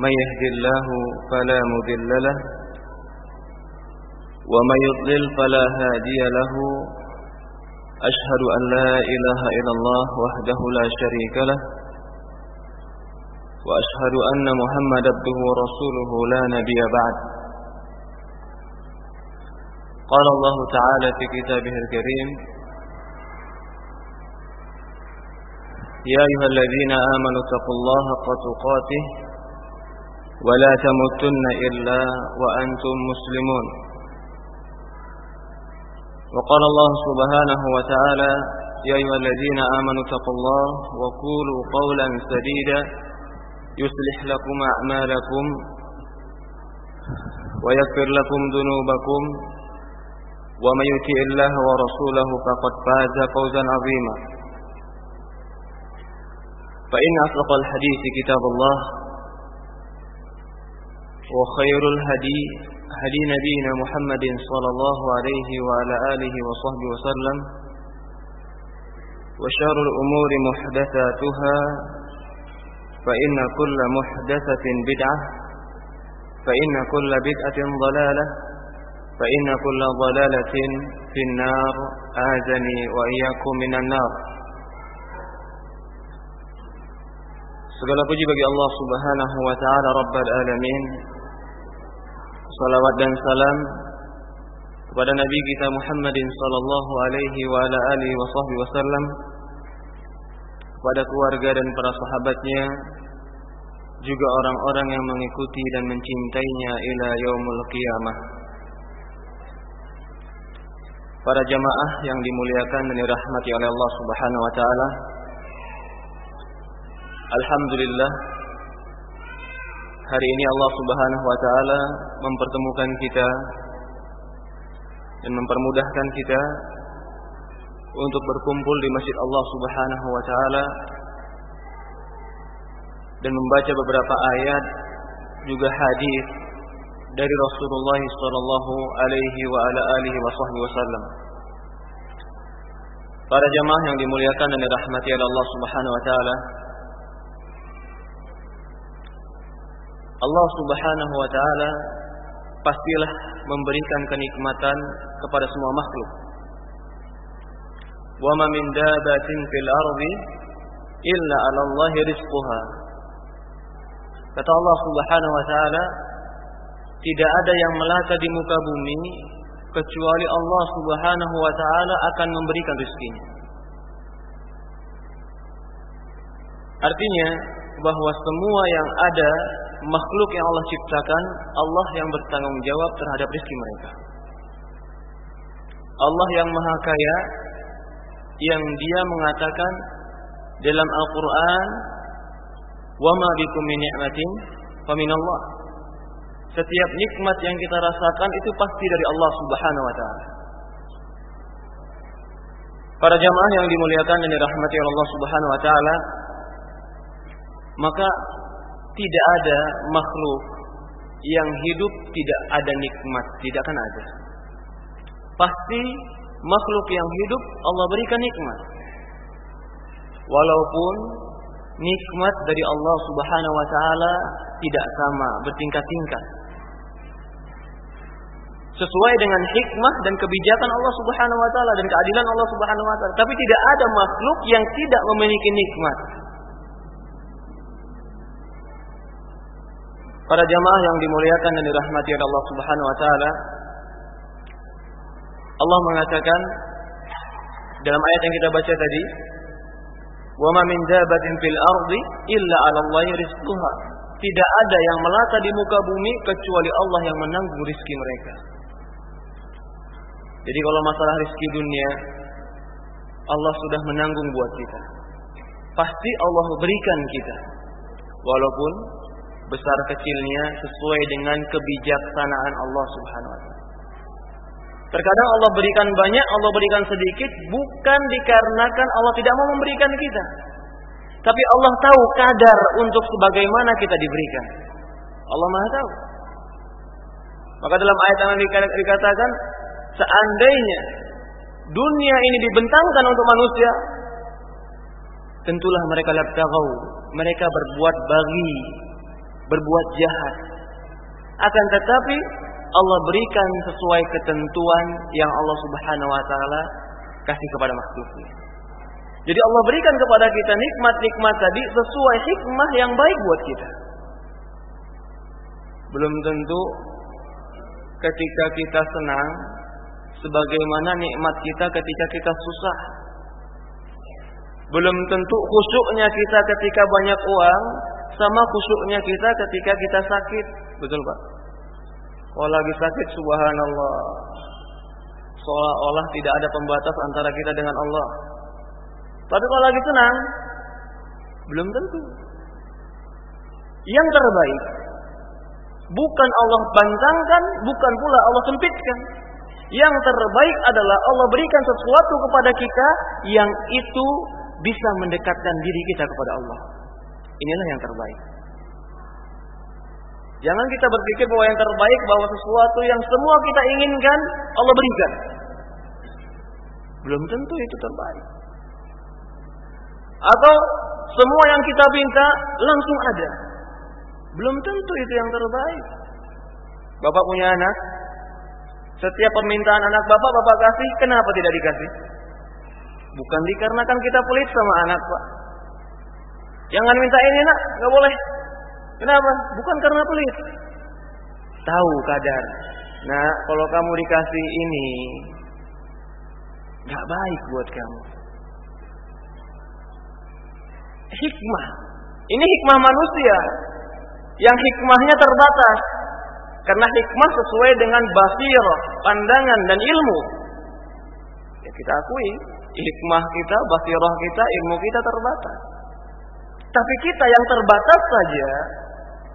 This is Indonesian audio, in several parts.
من يهد الله فلا مذل له ومن يضلل فلا هادي له. أشهد أن لا إله إلا الله وحده لا شريك له وأشهد أن محمد عبده ورسوله لا نبي بعد. قال الله تعالى في كتابه الكريم يا أيها الذين آمنوا اتقوا الله حق تقاته ولا تموتن إلا وأنتم مسلمون. وقال الله سبحانه وتعالى يا أيها الذين آمنوا اتقوا الله وقولوا قولا سديدا يصلح لكم أعمالكم ويغفر لكم ذنوبكم ومن يطع الله ورسوله فقد فاز فوزا عظيما. فإن أصدق الحديث كتاب الله وخير الهدي هدي نبينا محمد صلى الله عليه وعلى آله وصحبه وسلم وشر الأمور محدثاتها فإن كل محدثة بدعة فإن كل بدعة ضلالة فإن كل ضلالة في النار آذني وإياكم من النار Segala puji bagi Allah Subhanahu wa taala Rabbul alamin. Salawat dan salam kepada Nabi kita Muhammadin sallallahu alaihi wa ala alihi wa sahbihi wasallam kepada keluarga dan para sahabatnya juga orang-orang yang mengikuti dan mencintainya ila yaumul qiyamah. Para jamaah yang dimuliakan dan dirahmati oleh Allah Subhanahu wa taala. Alhamdulillah hari ini Allah Subhanahu wa taala mempertemukan kita dan mempermudahkan kita untuk berkumpul di Masjid Allah Subhanahu wa taala dan membaca beberapa ayat juga hadis dari Rasulullah sallallahu alaihi wa ala alihi wasallam. Para jamaah yang dimuliakan dan dirahmati oleh Allah Subhanahu wa taala, Allah Subhanahu wa taala pastilah memberikan kenikmatan kepada semua makhluk. Wa ma min dabatin fil ardi illa 'ala Allah rizquha. Kata Allah Subhanahu wa taala, tidak ada yang melata di muka bumi kecuali Allah Subhanahu wa taala akan memberikan rezekinya. Artinya bahwa semua yang ada makhluk yang Allah ciptakan, Allah yang bertanggung jawab terhadap rezeki mereka. Allah yang Maha Kaya yang Dia mengatakan dalam Al-Qur'an, "Wa ma bikum min ni'matin faminallah." Setiap nikmat yang kita rasakan itu pasti dari Allah Subhanahu wa taala. Para jamaah yang dimuliakan dan dirahmati Allah Subhanahu wa taala, maka tidak ada makhluk yang hidup tidak ada nikmat, tidak akan ada. Pasti makhluk yang hidup Allah berikan nikmat. Walaupun nikmat dari Allah Subhanahu wa taala tidak sama, bertingkat-tingkat. Sesuai dengan hikmah dan kebijakan Allah Subhanahu wa taala dan keadilan Allah Subhanahu wa taala, tapi tidak ada makhluk yang tidak memiliki nikmat. Para jamaah yang dimuliakan dan dirahmati oleh Allah Subhanahu wa taala. Allah mengatakan dalam ayat yang kita baca tadi, "Wa ma min dabatin fil ardi illa 'ala Allahi rizquha." Tidak ada yang melata di muka bumi kecuali Allah yang menanggung rizki mereka. Jadi kalau masalah rizki dunia, Allah sudah menanggung buat kita. Pasti Allah berikan kita. Walaupun besar kecilnya sesuai dengan kebijaksanaan Allah Subhanahu wa taala. Terkadang Allah berikan banyak, Allah berikan sedikit bukan dikarenakan Allah tidak mau memberikan kita. Tapi Allah tahu kadar untuk sebagaimana kita diberikan. Allah Maha tahu. Maka dalam ayat yang dikatakan seandainya dunia ini dibentangkan untuk manusia, tentulah mereka labtagau, mereka berbuat bagi, berbuat jahat. Akan tetapi Allah berikan sesuai ketentuan yang Allah Subhanahu wa taala kasih kepada makhluknya. Jadi Allah berikan kepada kita nikmat-nikmat tadi sesuai hikmah yang baik buat kita. Belum tentu ketika kita senang sebagaimana nikmat kita ketika kita susah. Belum tentu khusyuknya kita ketika banyak uang sama khusyuknya kita ketika kita sakit. Betul, Pak? Kalau lagi sakit subhanallah. Seolah-olah tidak ada pembatas antara kita dengan Allah. Tapi kalau lagi senang, belum tentu. Yang terbaik bukan Allah bantangkan, bukan pula Allah sempitkan. Yang terbaik adalah Allah berikan sesuatu kepada kita yang itu bisa mendekatkan diri kita kepada Allah. Inilah yang terbaik. Jangan kita berpikir bahwa yang terbaik bahwa sesuatu yang semua kita inginkan Allah berikan. Belum tentu itu terbaik. Atau semua yang kita minta langsung ada. Belum tentu itu yang terbaik. Bapak punya anak, setiap permintaan anak bapak, bapak kasih, kenapa tidak dikasih? Bukan dikarenakan kita pelit sama anak, Pak. Jangan minta ini, nak, nggak boleh. Kenapa? Bukan karena pelit. Tahu kadar. Nah, kalau kamu dikasih ini, nggak baik buat kamu. Hikmah. Ini hikmah manusia. Yang hikmahnya terbatas. Karena hikmah sesuai dengan basir, pandangan dan ilmu. Ya kita akui, hikmah kita, basirah kita, ilmu kita terbatas. Tapi kita yang terbatas saja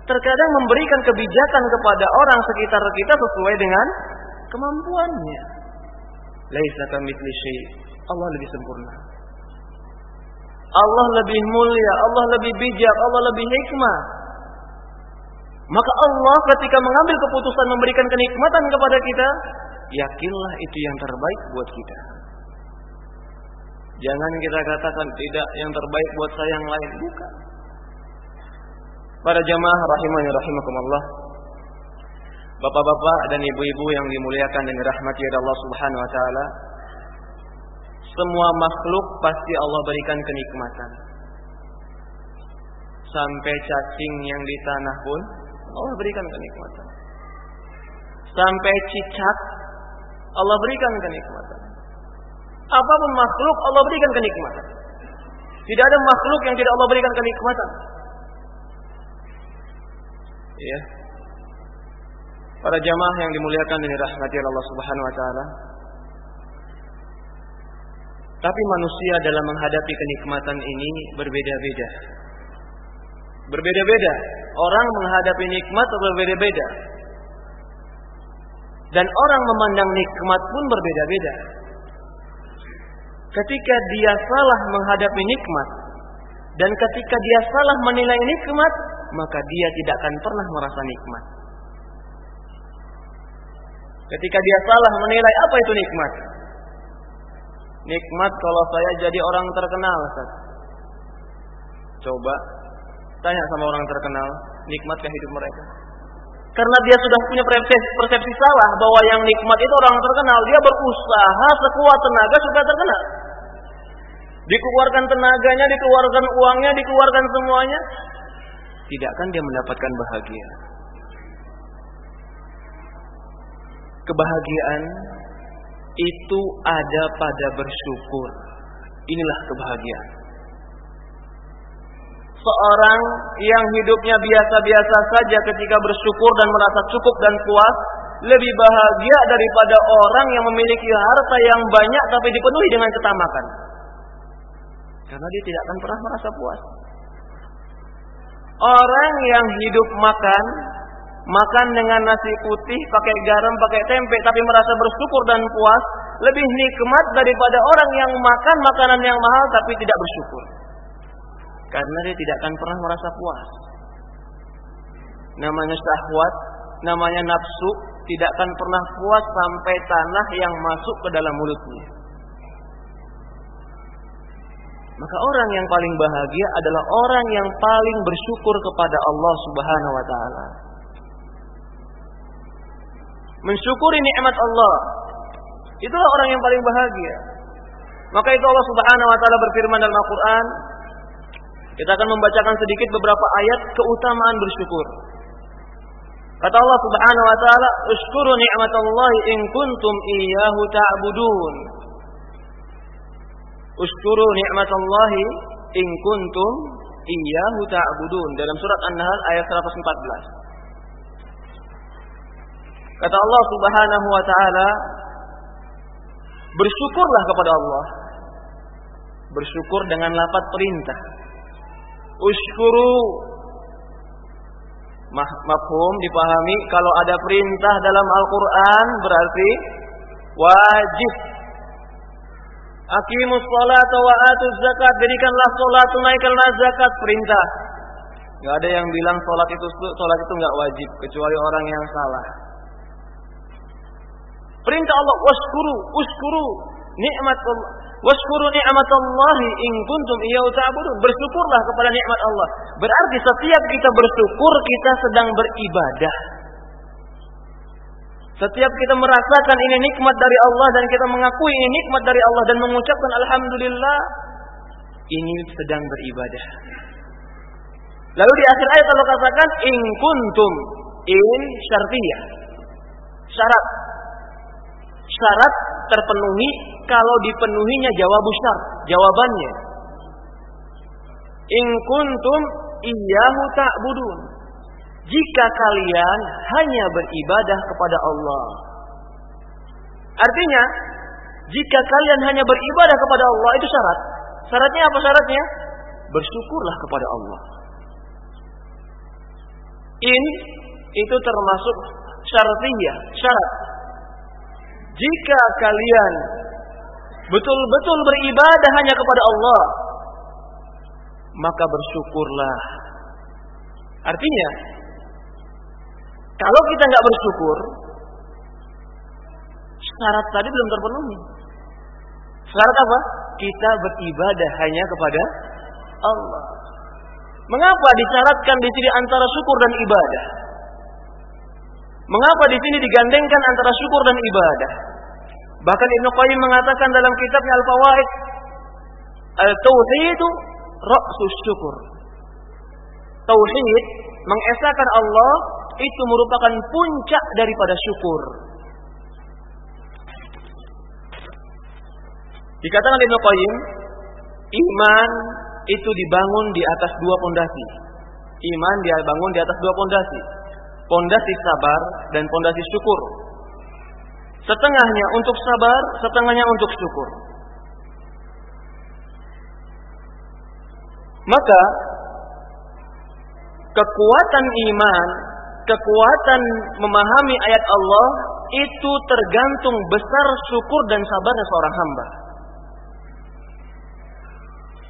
terkadang memberikan kebijakan kepada orang sekitar kita sesuai dengan kemampuannya. Laisa kamitsli syai. Allah lebih sempurna. Allah lebih mulia, Allah lebih bijak, Allah lebih hikmah. Maka Allah ketika mengambil keputusan memberikan kenikmatan kepada kita, yakinlah itu yang terbaik buat kita. Jangan kita katakan tidak yang terbaik buat saya yang lain, bukan. Para jamaah rahimahnya rahimakumullah. Bapak-bapak dan ibu-ibu yang dimuliakan dan dirahmati oleh Allah Subhanahu wa taala. Semua makhluk pasti Allah berikan kenikmatan. Sampai cacing yang di tanah pun Allah berikan kenikmatan. Sampai cicak Allah berikan kenikmatan. Apa pun makhluk Allah berikan kenikmatan. Tidak ada makhluk yang tidak Allah berikan kenikmatan. Ya. Para jamaah yang dimuliakan dan dirahmati Allah Subhanahu wa taala. Tapi manusia dalam menghadapi kenikmatan ini berbeda-beda. Berbeda-beda. Orang menghadapi nikmat berbeda-beda. Dan orang memandang nikmat pun berbeda-beda. Ketika dia salah menghadapi nikmat dan ketika dia salah menilai nikmat, maka dia tidak akan pernah merasa nikmat. Ketika dia salah menilai apa itu nikmat? Nikmat kalau saya jadi orang terkenal, Ustaz. Coba tanya sama orang terkenal, nikmatkah hidup mereka? Karena dia sudah punya persepsi, persepsi salah bahwa yang nikmat itu orang terkenal, dia berusaha sekuat tenaga supaya terkenal. Dikeluarkan tenaganya, dikeluarkan uangnya, dikeluarkan semuanya, tidak akan dia mendapatkan bahagia. Kebahagiaan itu ada pada bersyukur. Inilah kebahagiaan. Seorang yang hidupnya biasa-biasa saja ketika bersyukur dan merasa cukup dan puas lebih bahagia daripada orang yang memiliki harta yang banyak tapi dipenuhi dengan ketamakan. Karena dia tidak akan pernah merasa puas. Orang yang hidup makan makan dengan nasi putih, pakai garam, pakai tempe, tapi merasa bersyukur dan puas, lebih nikmat daripada orang yang makan makanan yang mahal tapi tidak bersyukur. Karena dia tidak akan pernah merasa puas. Namanya syahwat, namanya nafsu, tidak akan pernah puas sampai tanah yang masuk ke dalam mulutnya. Maka orang yang paling bahagia adalah orang yang paling bersyukur kepada Allah Subhanahu wa taala mensyukuri nikmat Allah. Itulah orang yang paling bahagia. Maka itu Allah Subhanahu wa taala berfirman dalam Al-Qur'an. Kita akan membacakan sedikit beberapa ayat keutamaan bersyukur. Kata Allah Subhanahu wa taala, "Ushkuru ni'matallahi in kuntum iyyahu ta'budun." Ushkuru ni'matallahi in kuntum iyyahu ta'budun dalam surat An-Nahl ayat 114. Kata Allah Subhanahu wa taala, bersyukurlah kepada Allah. Bersyukur dengan lapat perintah. Ushkuru mafhum dipahami kalau ada perintah dalam Al-Qur'an berarti wajib Aqimus salat wa atuz zakat. Dirikanlah salat, tunaikanlah zakat, perintah. Gak ada yang bilang salat itu salat itu nggak wajib kecuali orang yang salah. Perintah Allah waskuru, uskuru nikmat Allah. Waskuru nikmat Allah in kuntum iyyahu ta'budun. Bersyukurlah kepada nikmat Allah. Berarti setiap kita bersyukur kita sedang beribadah. Setiap kita merasakan ini nikmat dari Allah dan kita mengakui ini nikmat dari Allah dan mengucapkan alhamdulillah, ini sedang beribadah. Lalu di akhir ayat Allah katakan in kuntum in syartiyah. Syarat syarat terpenuhi kalau dipenuhinya jawab besar jawabannya. In kuntum iyyahu ta'budun jika kalian hanya beribadah kepada Allah. Artinya jika kalian hanya beribadah kepada Allah itu syarat. Syaratnya apa syaratnya? Bersyukurlah kepada Allah. In itu termasuk syartiyah syarat jika kalian betul-betul beribadah hanya kepada Allah, maka bersyukurlah. Artinya, kalau kita nggak bersyukur, syarat tadi belum terpenuhi. Syarat apa? Kita beribadah hanya kepada Allah. Mengapa disyaratkan di sini antara syukur dan ibadah? Mengapa di sini digandengkan antara syukur dan ibadah? Bahkan Ibnu Qayyim mengatakan dalam kitabnya Al-Fawaid, Al-Tauhid ra'sus syukur. Tauhid mengesahkan Allah itu merupakan puncak daripada syukur. Dikatakan Ibnu Qayyim, iman itu dibangun di atas dua pondasi. Iman dia bangun di atas dua pondasi pondasi sabar dan pondasi syukur. Setengahnya untuk sabar, setengahnya untuk syukur. Maka kekuatan iman, kekuatan memahami ayat Allah itu tergantung besar syukur dan sabarnya seorang hamba.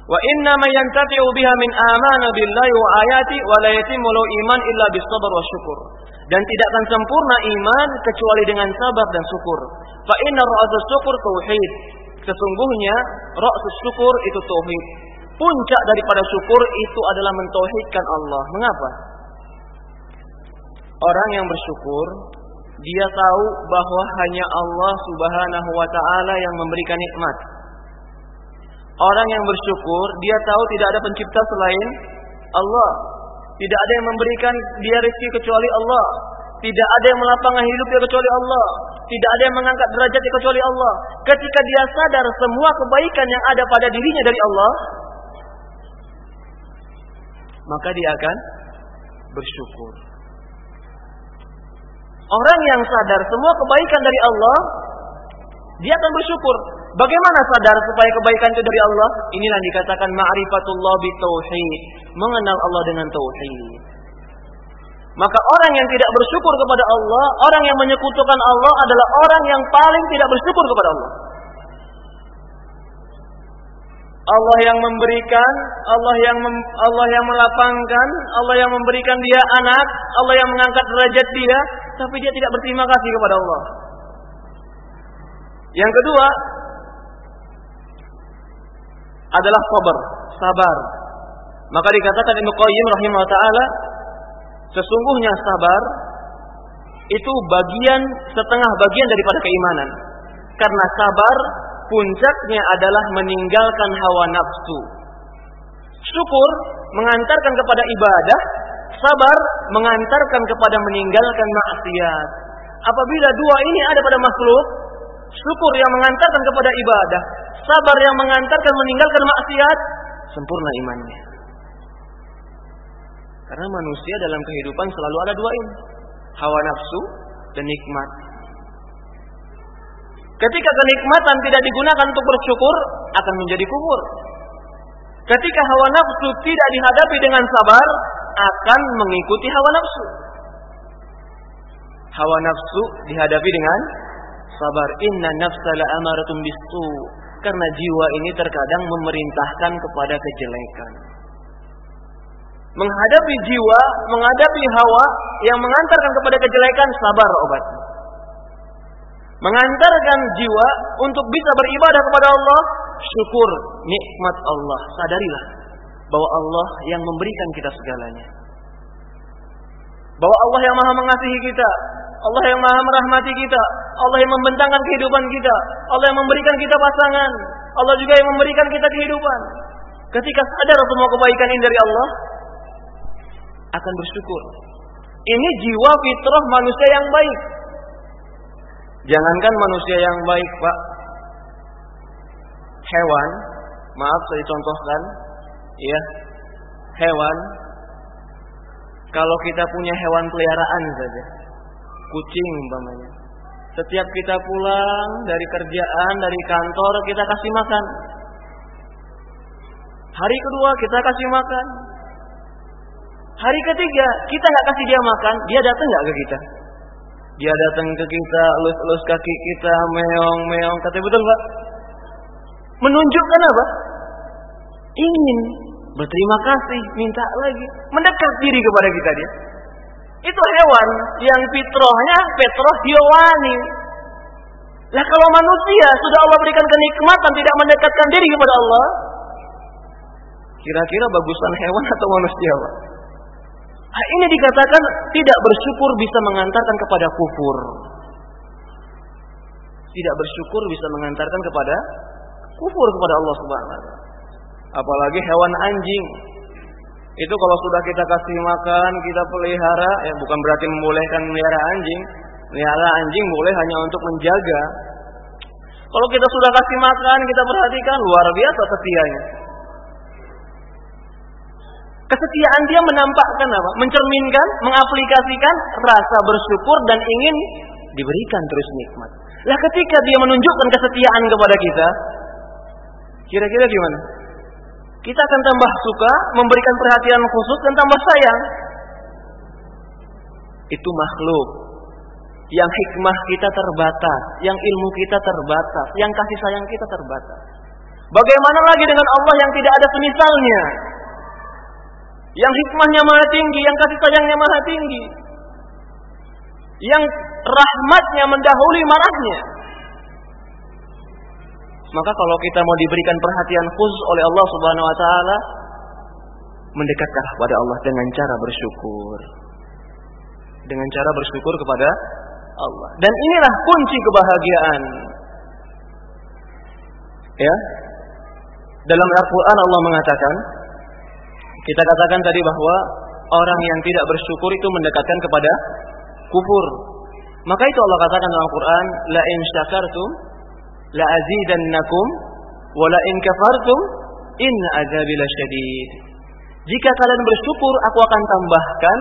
Wa inna ma yantafi'u biha min amana wa ayati wa la iman illa wa syukur. Dan tidak akan sempurna iman kecuali dengan sabar dan syukur. Fa inna ra'sus syukur tauhid. Sesungguhnya ra'sus syukur itu tauhid. Puncak daripada syukur itu adalah mentauhidkan Allah. Mengapa? Orang yang bersyukur dia tahu bahwa hanya Allah Subhanahu wa taala yang memberikan nikmat. Orang yang bersyukur, dia tahu tidak ada pencipta selain Allah. Tidak ada yang memberikan dia rezeki kecuali Allah. Tidak ada yang melapangkan hidupnya kecuali Allah. Tidak ada yang mengangkat derajatnya kecuali Allah. Ketika dia sadar semua kebaikan yang ada pada dirinya dari Allah, maka dia akan bersyukur. Orang yang sadar semua kebaikan dari Allah, dia akan bersyukur. Bagaimana sadar supaya kebaikan itu dari Allah? Inilah dikatakan ma'rifatullah bitauhid, mengenal Allah dengan tauhid. Maka orang yang tidak bersyukur kepada Allah, orang yang menyekutukan Allah adalah orang yang paling tidak bersyukur kepada Allah. Allah yang memberikan, Allah yang mem, Allah yang melapangkan, Allah yang memberikan dia anak, Allah yang mengangkat derajat dia, tapi dia tidak berterima kasih kepada Allah. Yang kedua adalah sabar, sabar. Maka dikatakan Ibnu Qayyim rahimahullah taala, sesungguhnya sabar itu bagian setengah bagian daripada keimanan. Karena sabar puncaknya adalah meninggalkan hawa nafsu. Syukur mengantarkan kepada ibadah, sabar mengantarkan kepada meninggalkan maksiat. Apabila dua ini ada pada makhluk, syukur yang mengantarkan kepada ibadah, sabar yang mengantarkan meninggalkan maksiat, sempurna imannya. Karena manusia dalam kehidupan selalu ada dua ini, hawa nafsu dan nikmat. Ketika kenikmatan tidak digunakan untuk bersyukur, akan menjadi kubur. Ketika hawa nafsu tidak dihadapi dengan sabar, akan mengikuti hawa nafsu. Hawa nafsu dihadapi dengan sabar. Inna nafsa la amaratun bisu. Karena jiwa ini terkadang memerintahkan kepada kejelekan. Menghadapi jiwa, menghadapi hawa yang mengantarkan kepada kejelekan, sabar obatnya mengantarkan jiwa untuk bisa beribadah kepada Allah, syukur nikmat Allah. Sadarilah bahwa Allah yang memberikan kita segalanya. Bahwa Allah yang maha mengasihi kita, Allah yang maha merahmati kita, Allah yang membentangkan kehidupan kita, Allah yang memberikan kita pasangan, Allah juga yang memberikan kita kehidupan. Ketika sadar semua kebaikan ini dari Allah, akan bersyukur. Ini jiwa fitrah manusia yang baik. Jangankan manusia yang baik, Pak. Hewan, maaf saya contohkan, ya. Hewan kalau kita punya hewan peliharaan saja, kucing umpamanya. Setiap kita pulang dari kerjaan, dari kantor, kita kasih makan. Hari kedua kita kasih makan. Hari ketiga kita nggak kasih dia makan, dia datang nggak ke kita? Dia datang ke kita, elus-elus kaki kita, meong-meong. Kata betul Pak? Menunjukkan apa? Ingin berterima kasih, minta lagi, mendekat diri kepada kita dia. Itu hewan yang fitrahnya petroh hiwani. Lah kalau manusia sudah Allah berikan kenikmatan tidak mendekatkan diri kepada Allah, kira-kira bagusan hewan atau manusia, Pak? Nah, ini dikatakan tidak bersyukur bisa mengantarkan kepada kufur. Tidak bersyukur bisa mengantarkan kepada kufur kepada Allah Subhanahu Apalagi hewan anjing. Itu kalau sudah kita kasih makan, kita pelihara, ya bukan berarti membolehkan melihara anjing. Melihara anjing boleh hanya untuk menjaga. Kalau kita sudah kasih makan, kita perhatikan luar biasa setianya. Kesetiaan dia menampakkan apa? Mencerminkan, mengaplikasikan rasa bersyukur dan ingin diberikan terus nikmat. Lah ketika dia menunjukkan kesetiaan kepada kita, kira-kira gimana? Kita akan tambah suka, memberikan perhatian khusus dan tambah sayang. Itu makhluk yang hikmah kita terbatas, yang ilmu kita terbatas, yang kasih sayang kita terbatas. Bagaimana lagi dengan Allah yang tidak ada semisalnya? yang hikmahnya maha tinggi, yang kasih sayangnya maha tinggi, yang rahmatnya mendahului marahnya. Maka kalau kita mau diberikan perhatian khusus oleh Allah Subhanahu wa taala, mendekatlah kepada Allah dengan cara bersyukur. Dengan cara bersyukur kepada Allah. Dan inilah kunci kebahagiaan. Ya. Dalam Al-Qur'an Allah mengatakan, kita katakan tadi bahwa orang yang tidak bersyukur itu mendekatkan kepada kufur. Maka itu Allah katakan dalam Al-Qur'an, la in syakartum la azidannakum wa la in kafartum in azabi lasyadid. Jika kalian bersyukur, aku akan tambahkan.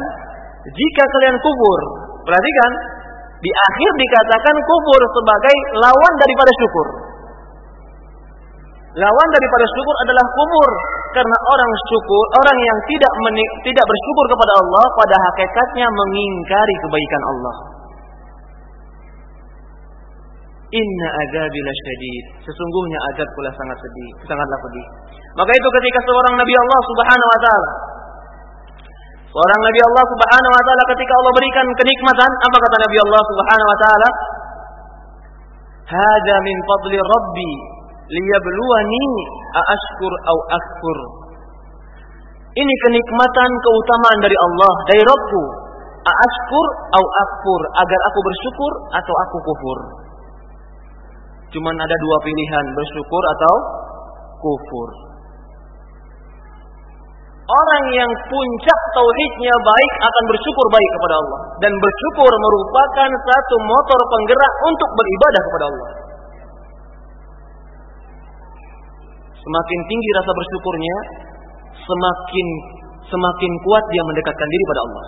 Jika kalian kufur, perhatikan di akhir dikatakan kufur sebagai lawan daripada syukur. Lawan daripada syukur adalah kufur. Karena orang syukur, orang yang tidak tidak bersyukur kepada Allah pada hakikatnya mengingkari kebaikan Allah. Inna adabi syadid. Sesungguhnya azab pula sangat sedih, sangatlah pedih. Maka itu ketika seorang Nabi Allah Subhanahu wa taala Seorang Nabi Allah Subhanahu wa taala ketika Allah berikan kenikmatan, apa kata Nabi Allah Subhanahu wa taala? Hada min fadli Rabbi liyabluwani aashkur au akfur. Ini kenikmatan keutamaan dari Allah, dari Rabbku. Aashkur au akfur, agar aku bersyukur atau aku kufur. Cuman ada dua pilihan, bersyukur atau kufur. Orang yang puncak tauhidnya baik akan bersyukur baik kepada Allah dan bersyukur merupakan satu motor penggerak untuk beribadah kepada Allah. Semakin tinggi rasa bersyukurnya, semakin semakin kuat dia mendekatkan diri pada Allah.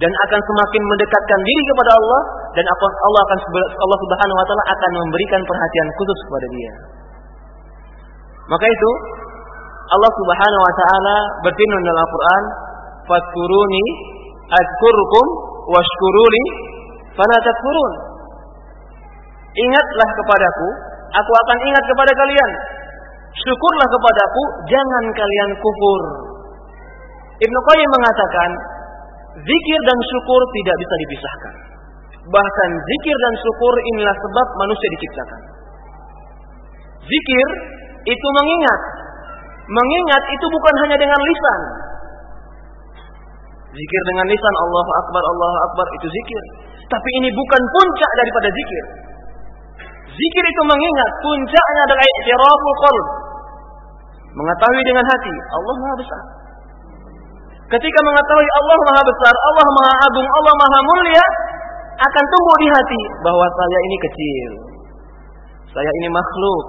Dan akan semakin mendekatkan diri kepada Allah dan Allah akan Allah Subhanahu wa taala akan memberikan perhatian khusus kepada dia. Maka itu Allah Subhanahu wa taala berfirman dalam Al-Qur'an, "Fadkuruni adzkurkum washkuruli fala takfurun." Ingatlah kepadaku, aku akan ingat kepada kalian. Syukurlah kepadaku, jangan kalian kufur. Ibnu Qayyim mengatakan, zikir dan syukur tidak bisa dipisahkan. Bahkan zikir dan syukur inilah sebab manusia diciptakan. Zikir itu mengingat. Mengingat itu bukan hanya dengan lisan. Zikir dengan lisan Allah Akbar, Allah Akbar itu zikir. Tapi ini bukan puncak daripada zikir. Zikir itu mengingat, puncaknya adalah i'tiraful qalb. Mengetahui dengan hati, Allah Maha Besar. Ketika mengetahui Allah Maha Besar, Allah Maha Agung, Allah Maha Mulia, akan tumbuh di hati bahwa saya ini kecil. Saya ini makhluk.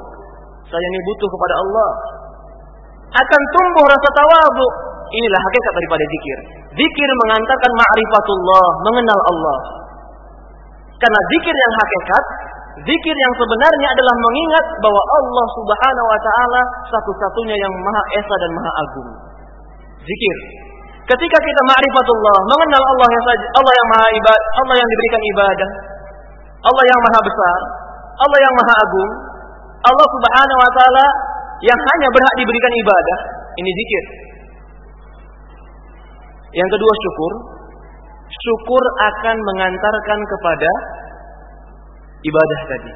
Saya ini butuh kepada Allah. Akan tumbuh rasa tawadhu. Inilah hakikat daripada zikir. Zikir mengantarkan ma'rifatullah, mengenal Allah. Karena zikir yang hakikat Zikir yang sebenarnya adalah mengingat bahwa Allah Subhanahu wa taala satu-satunya yang Maha Esa dan Maha Agung. Zikir. Ketika kita ma'rifatullah, mengenal Allah yang saja, Allah yang Maha ibadah, Allah yang diberikan ibadah, Allah yang Maha besar, Allah yang Maha Agung, Allah Subhanahu wa taala yang hanya berhak diberikan ibadah, ini zikir. Yang kedua syukur. Syukur akan mengantarkan kepada ibadah tadi.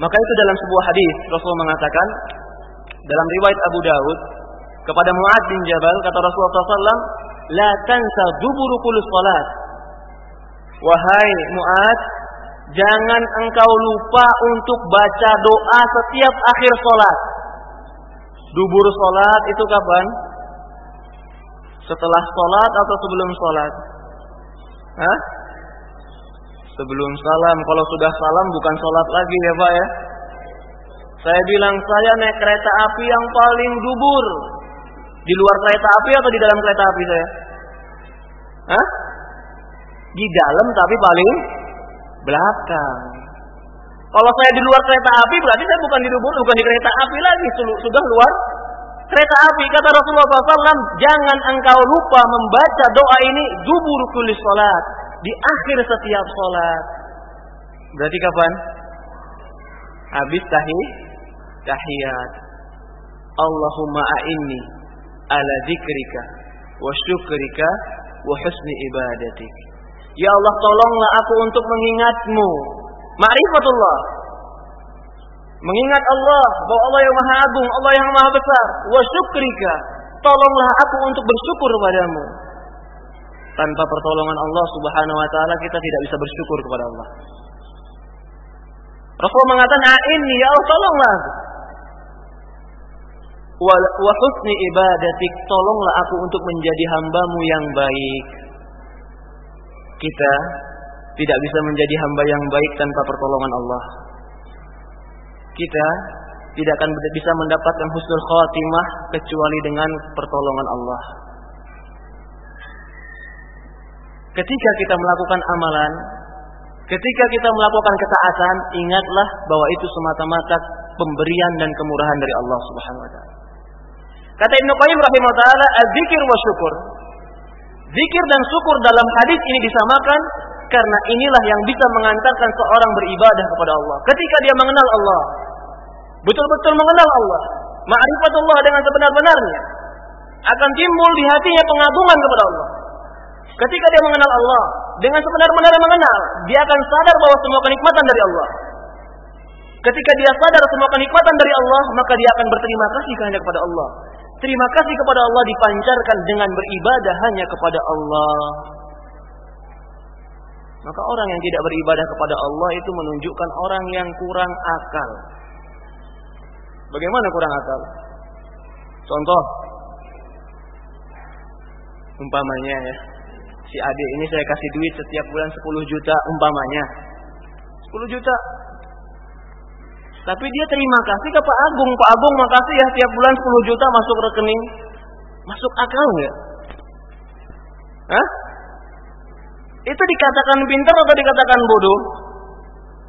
Maka itu dalam sebuah hadis Rasul mengatakan dalam riwayat Abu Daud kepada Muad bin Jabal kata Rasulullah SAW, "La tansa duburu kulus salat." Wahai Muad, jangan engkau lupa untuk baca doa setiap akhir salat. Dubur salat itu kapan? Setelah salat atau sebelum salat? Hah? Sebelum salam, kalau sudah salam bukan sholat lagi ya Pak ya. Saya bilang saya naik kereta api yang paling dubur. Di luar kereta api atau di dalam kereta api saya? Hah? Di dalam tapi paling belakang. Kalau saya di luar kereta api berarti saya bukan di dubur, bukan di kereta api lagi, sudah luar kereta api. Kata Rasulullah SAW, jangan engkau lupa membaca doa ini dubur kulis sholat di akhir setiap sholat. Berarti kapan? Habis tahiyat. tahiyat. Allahumma a'inni ala zikrika wa syukrika wa husni ibadatik. Ya Allah tolonglah aku untuk mengingatmu. Ma'rifatullah. Mengingat Allah bahwa Allah yang maha agung, Allah yang maha besar. Wa syukrika. Tolonglah aku untuk bersyukur padamu. Tanpa pertolongan Allah Subhanahu wa taala kita tidak bisa bersyukur kepada Allah. Rasul mengatakan, "Ah ini ya Allah tolonglah." Wa ibadatik, tolonglah aku untuk menjadi hambamu yang baik. Kita tidak bisa menjadi hamba yang baik tanpa pertolongan Allah. Kita tidak akan bisa mendapatkan husnul khatimah kecuali dengan pertolongan Allah. Ketika kita melakukan amalan, ketika kita melakukan ketaatan, ingatlah bahwa itu semata-mata pemberian dan kemurahan dari Allah Subhanahu wa taala. Kata Ibnu Qayyim rahimahullah taala, "Adzikir wa syukur." Zikir dan syukur dalam hadis ini disamakan karena inilah yang bisa mengantarkan seorang beribadah kepada Allah. Ketika dia mengenal Allah, betul-betul mengenal Allah, ma'rifatullah dengan sebenar-benarnya, akan timbul di hatinya pengagungan kepada Allah. Ketika dia mengenal Allah, dengan sebenar-benarnya mengenal, dia akan sadar bahwa semua kenikmatan dari Allah. Ketika dia sadar semua kenikmatan dari Allah, maka dia akan berterima kasih hanya kepada Allah. Terima kasih kepada Allah dipancarkan dengan beribadah hanya kepada Allah. Maka orang yang tidak beribadah kepada Allah itu menunjukkan orang yang kurang akal. Bagaimana kurang akal? Contoh, umpamanya ya, si adik ini saya kasih duit setiap bulan 10 juta umpamanya. 10 juta. Tapi dia terima kasih ke Pak Agung. Pak Agung makasih ya setiap bulan 10 juta masuk rekening. Masuk akal nggak? Hah? Itu dikatakan pintar atau dikatakan bodoh?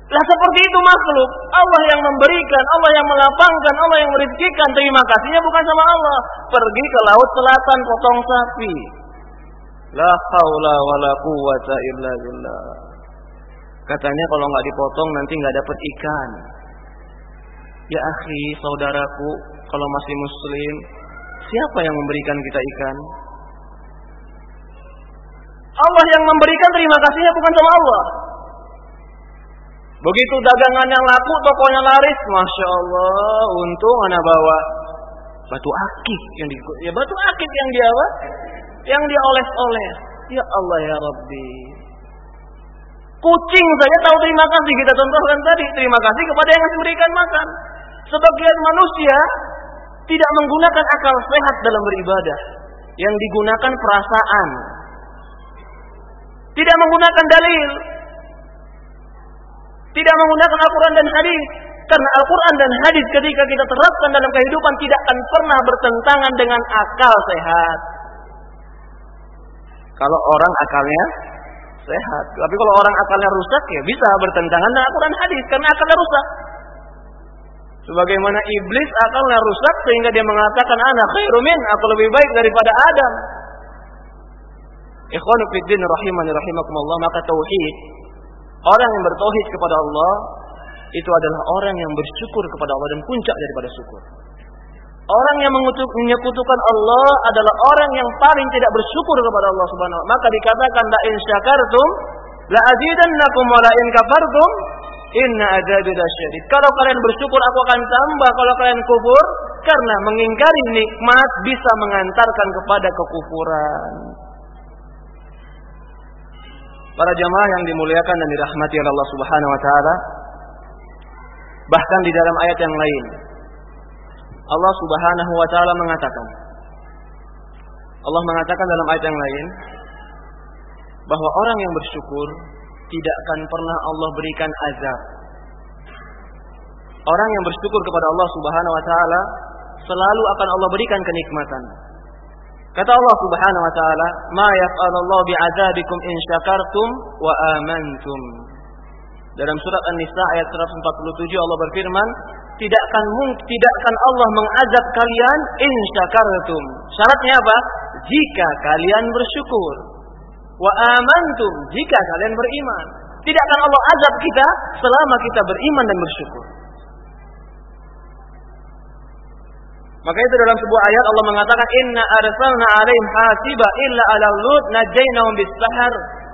Lah seperti itu makhluk. Allah yang memberikan, Allah yang melapangkan, Allah yang merizkikan. Terima kasihnya bukan sama Allah. Pergi ke laut selatan potong sapi. La haula wala quwata illa billah. Katanya kalau nggak dipotong nanti nggak dapat ikan. Ya akhi, saudaraku, kalau masih muslim, siapa yang memberikan kita ikan? Allah yang memberikan terima kasihnya bukan sama Allah. Begitu dagangan yang laku, tokonya laris, masya Allah, untung anak bawa batu akik yang di, ya batu akik yang dia apa? Yang dia oles-oles. Ya Allah ya Rabbi. Kucing saja tahu terima kasih kita contohkan tadi. Terima kasih kepada yang memberikan makan. Sebagian manusia tidak menggunakan akal sehat dalam beribadah. Yang digunakan perasaan. Tidak menggunakan dalil. Tidak menggunakan Al-Quran dan hadis. Karena Al-Quran dan hadis ketika kita terapkan dalam kehidupan tidak akan pernah bertentangan dengan akal sehat. Kalau orang akalnya sehat. Tapi kalau orang akalnya rusak ya bisa bertentangan dengan Al-Quran hadis. Karena akalnya rusak. Sebagaimana iblis akalnya rusak sehingga dia mengatakan anak khairumin, aku lebih baik daripada Adam. Ikhwanu fiddin rahimani rahimakumullah maka tauhid orang yang bertauhid kepada Allah itu adalah orang yang bersyukur kepada Allah dan puncak daripada syukur. Orang yang menyekutukan Allah adalah orang yang paling tidak bersyukur kepada Allah Subhanahu wa Maka dikatakan la in syakartum la azidannakum wa la in kafartum inna adzabi lasyadid. Kalau kalian bersyukur aku akan tambah, kalau kalian kufur karena mengingkari nikmat bisa mengantarkan kepada kekufuran. Para jamaah yang dimuliakan dan dirahmati oleh Allah Subhanahu wa taala, bahkan di dalam ayat yang lain Allah Subhanahu wa taala mengatakan Allah mengatakan dalam ayat yang lain bahwa orang yang bersyukur tidak akan pernah Allah berikan azab. Orang yang bersyukur kepada Allah Subhanahu wa taala selalu akan Allah berikan kenikmatan. Kata Allah Subhanahu wa taala, "Ma yaf'alullahu bi'adzabikum in syakartum wa amantum." Dalam surat An-Nisa ayat 147 Allah berfirman, tidak akan tidak akan Allah mengazab kalian in syakartum. Syaratnya apa? Jika kalian bersyukur. Wa amantum jika kalian beriman. Tidak akan Allah azab kita selama kita beriman dan bersyukur. Maka itu dalam sebuah ayat Allah mengatakan inna arsalna alaihim hasiba illa ala lut najainahum bis sahar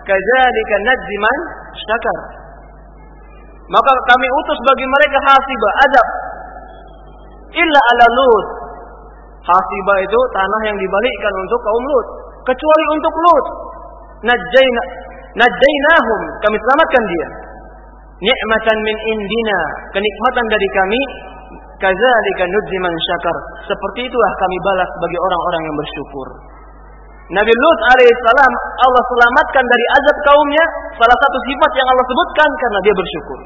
kadzalika najzi man syakar. Maka kami utus bagi mereka hasibah, azab. Illa ala Lut. Hasibah itu tanah yang dibalikkan untuk kaum Lut. Kecuali untuk Lut. Najjaina, najjainahum. Kami selamatkan dia. Ni'matan min indina. Kenikmatan dari kami. Kazalika nudziman syakar. Seperti itulah kami balas bagi orang-orang yang bersyukur. Nabi Lut alaihissalam Allah selamatkan dari azab kaumnya. Salah satu sifat yang Allah sebutkan karena dia bersyukur.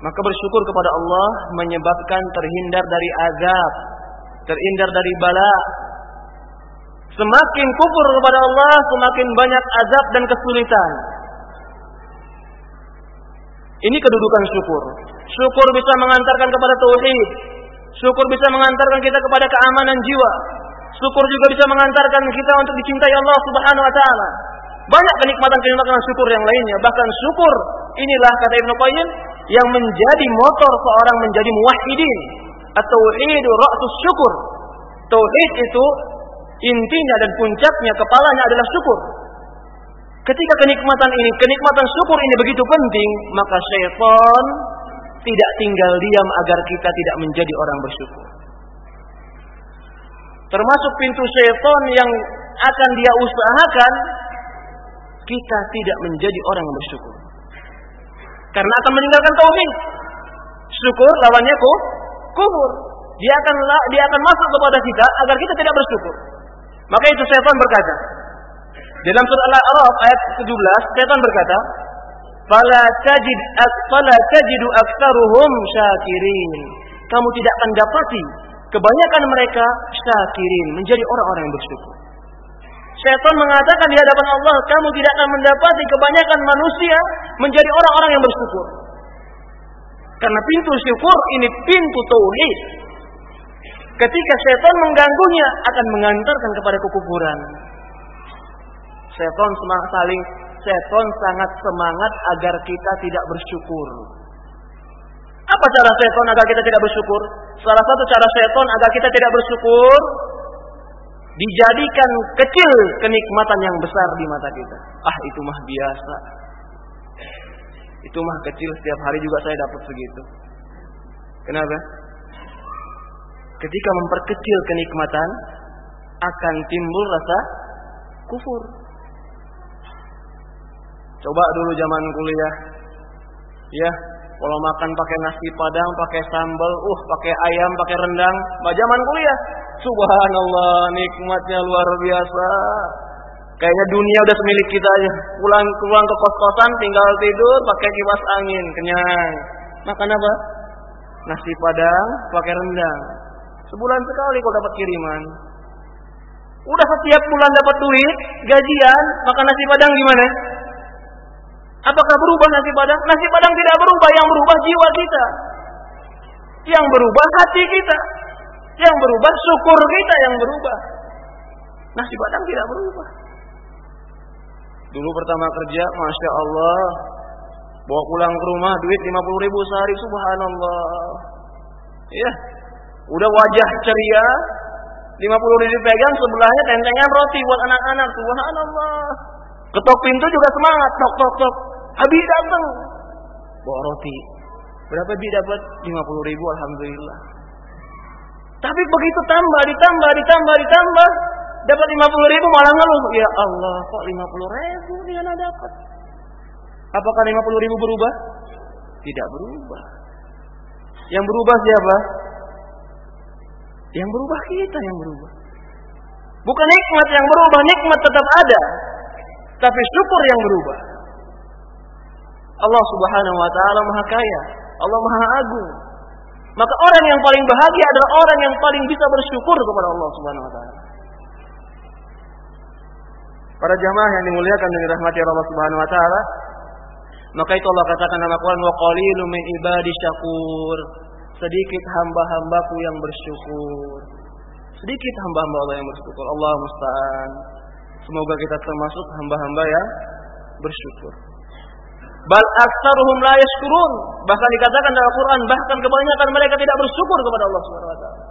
Maka bersyukur kepada Allah menyebabkan terhindar dari azab, terhindar dari bala. Semakin kufur kepada Allah, semakin banyak azab dan kesulitan. Ini kedudukan syukur. Syukur bisa mengantarkan kepada tauhid. Syukur bisa mengantarkan kita kepada keamanan jiwa. Syukur juga bisa mengantarkan kita untuk dicintai Allah Subhanahu wa taala. Banyak kenikmatan-kenikmatan syukur yang lainnya. Bahkan syukur inilah kata Ibnu Qayyim yang menjadi motor seorang menjadi muwahhidin. At-tauhidu ra'sus syukur. Tauhid itu intinya dan puncaknya kepalanya adalah syukur. Ketika kenikmatan ini, kenikmatan syukur ini begitu penting, maka syaitan tidak tinggal diam agar kita tidak menjadi orang bersyukur. Termasuk pintu syaitan yang akan dia usahakan kita tidak menjadi orang yang bersyukur. Karena akan meninggalkan tauhid. Syukur lawannya ku, kufur. Dia akan dia akan masuk kepada kita agar kita tidak bersyukur. Maka itu setan berkata. Dalam surah Al-A'raf ayat 17, setan berkata, "Fala tajid fala tajidu aktsaruhum syakirin." Kamu tidak akan dapati kebanyakan mereka syakirin, menjadi orang-orang yang bersyukur. Setan mengatakan di hadapan Allah, kamu tidak akan mendapati kebanyakan manusia menjadi orang-orang yang bersyukur. Karena pintu syukur ini pintu tauhid. Ketika setan mengganggunya akan mengantarkan kepada kekufuran. Setan saling setan sangat semangat agar kita tidak bersyukur. Apa cara setan agar kita tidak bersyukur? Salah satu cara setan agar kita tidak bersyukur dijadikan kecil kenikmatan yang besar di mata kita. Ah, itu mah biasa. Itu mah kecil setiap hari juga saya dapat segitu. Kenapa? Ketika memperkecil kenikmatan akan timbul rasa kufur. Coba dulu zaman kuliah. Ya, kalau makan pakai nasi padang, pakai sambal, uh, pakai ayam, pakai rendang, mbak zaman kuliah. Subhanallah, nikmatnya luar biasa. Kayaknya dunia udah semilik kita aja. Pulang pulang ke kos-kosan, tinggal tidur, pakai kipas angin, kenyang. Makan apa? Nasi padang, pakai rendang. Sebulan sekali kau dapat kiriman. Udah setiap bulan dapat duit, gajian, makan nasi padang gimana? Apakah berubah nasi padang? Nasi padang tidak berubah, yang berubah jiwa kita. Yang berubah hati kita. Yang berubah syukur kita yang berubah. Nasi padang tidak berubah. Dulu pertama kerja, Masya Allah. Bawa pulang ke rumah, duit 50 ribu sehari, subhanallah. Ya, udah wajah ceria, 50 ribu pegang, sebelahnya tentengan roti buat anak-anak, subhanallah. Ketok pintu juga semangat, tok tok tok. Habis datang, bawa roti. Berapa bi dapat? 50 ribu, alhamdulillah. Tapi begitu tambah, ditambah, ditambah, ditambah, dapat 50 ribu malah ngeluh. Ya Allah, kok 50 ribu dia nggak dapat? Apakah 50 ribu berubah? Tidak berubah. Yang berubah siapa? Yang berubah kita yang berubah. Bukan nikmat yang berubah, nikmat tetap ada. Tapi syukur yang berubah. Allah Subhanahu wa taala Maha Kaya, Allah Maha Agung. Maka orang yang paling bahagia adalah orang yang paling bisa bersyukur kepada Allah Subhanahu wa taala. Para jamaah yang dimuliakan dengan rahmat Allah Subhanahu wa taala, maka itu Allah katakan dalam Al-Qur'an wa qalilun min ibadi syakur. Sedikit hamba-hambaku yang bersyukur. Sedikit hamba-hamba Allah yang bersyukur. Allah musta'an. Semoga kita termasuk hamba-hamba yang bersyukur. Bal aktsaruhum la yashkurun. Bahkan dikatakan dalam Al-Qur'an bahkan kebanyakan mereka tidak bersyukur kepada Allah Subhanahu wa taala.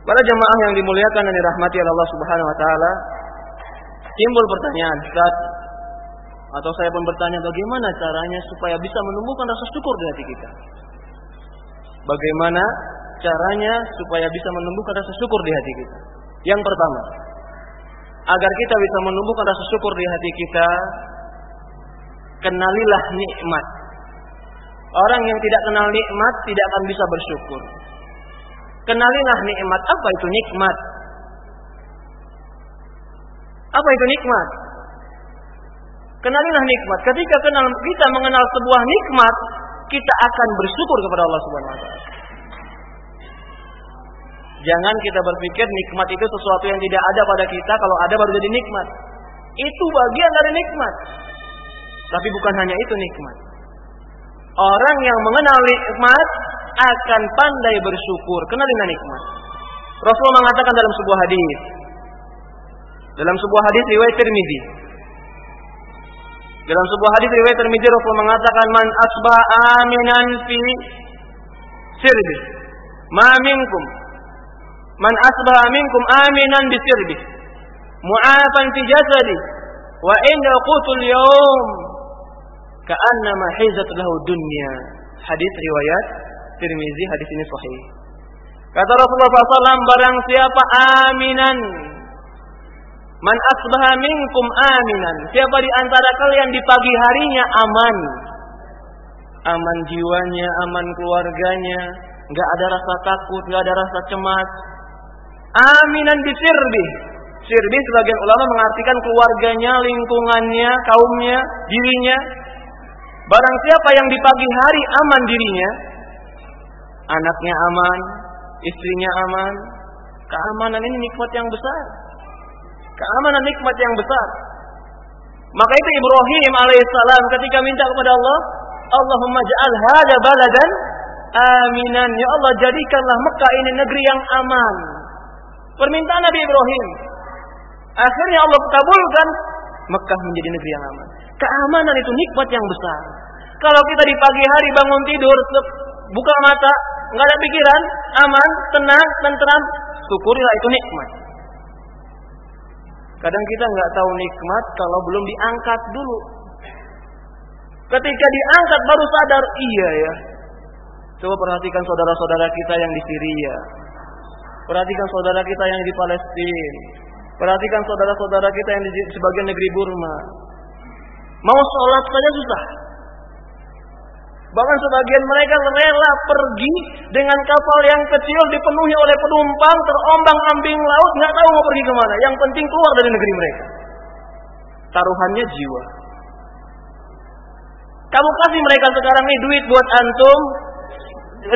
Para jemaah yang dimuliakan dan dirahmati oleh Allah Subhanahu wa taala, timbul pertanyaan, Ustaz, atau saya pun bertanya bagaimana caranya supaya bisa menumbuhkan rasa syukur di hati kita? Bagaimana caranya supaya bisa menumbuhkan rasa syukur di hati kita? Yang pertama, agar kita bisa menumbuhkan rasa syukur di hati kita, kenalilah nikmat. Orang yang tidak kenal nikmat tidak akan bisa bersyukur. Kenalilah nikmat. Apa itu nikmat? Apa itu nikmat? Kenalilah nikmat. Ketika kenal kita mengenal sebuah nikmat, kita akan bersyukur kepada Allah Subhanahu wa taala. Jangan kita berpikir nikmat itu sesuatu yang tidak ada pada kita, kalau ada baru jadi nikmat. Itu bagian dari nikmat. Tapi bukan hanya itu nikmat. Orang yang mengenal nikmat akan pandai bersyukur karena dengan nikmat. Rasulullah mengatakan dalam sebuah hadis. Dalam sebuah hadis riwayat Tirmizi. Dalam sebuah hadis riwayat Tirmizi Rasulullah mengatakan man asba aminan fi sirbi. Ma minkum man asba minkum aminan bi sirbi. Mu'afan fi jasadi wa inda qutul yawm ka'annama hizat lahu dunya. Hadis riwayat Tirmizi hadis ini sahih. Kata Rasulullah SAW, barang siapa aminan, man asbaha minkum aminan, siapa di antara kalian di pagi harinya aman, aman jiwanya, aman keluarganya, nggak ada rasa takut, nggak ada rasa cemas, aminan di sirbi. Sirbi sebagian ulama mengartikan keluarganya, lingkungannya, kaumnya, dirinya. Barang siapa yang di pagi hari aman dirinya, anaknya aman, istrinya aman. Keamanan ini nikmat yang besar. Keamanan nikmat yang besar. Maka itu Ibrahim alaihissalam ketika minta kepada Allah, Allahumma ja'al hada baladan aminan. Ya Allah jadikanlah Mekah ini negeri yang aman. Permintaan Nabi Ibrahim. Akhirnya Allah kabulkan Mekah menjadi negeri yang aman. Keamanan itu nikmat yang besar. Kalau kita di pagi hari bangun tidur, buka mata, nggak ada pikiran, aman, tenang, tentram, syukurilah itu nikmat. Kadang kita nggak tahu nikmat kalau belum diangkat dulu. Ketika diangkat baru sadar, iya ya. Coba perhatikan saudara-saudara kita yang di Syria. Perhatikan saudara kita yang di Palestina. Perhatikan saudara-saudara kita yang di sebagian negeri Burma. Mau sholat saja susah. Bahkan sebagian mereka rela pergi dengan kapal yang kecil dipenuhi oleh penumpang terombang-ambing laut nggak tahu mau pergi ke mana. Yang penting keluar dari negeri mereka. Taruhannya jiwa. Kamu kasih mereka sekarang nih duit buat antum.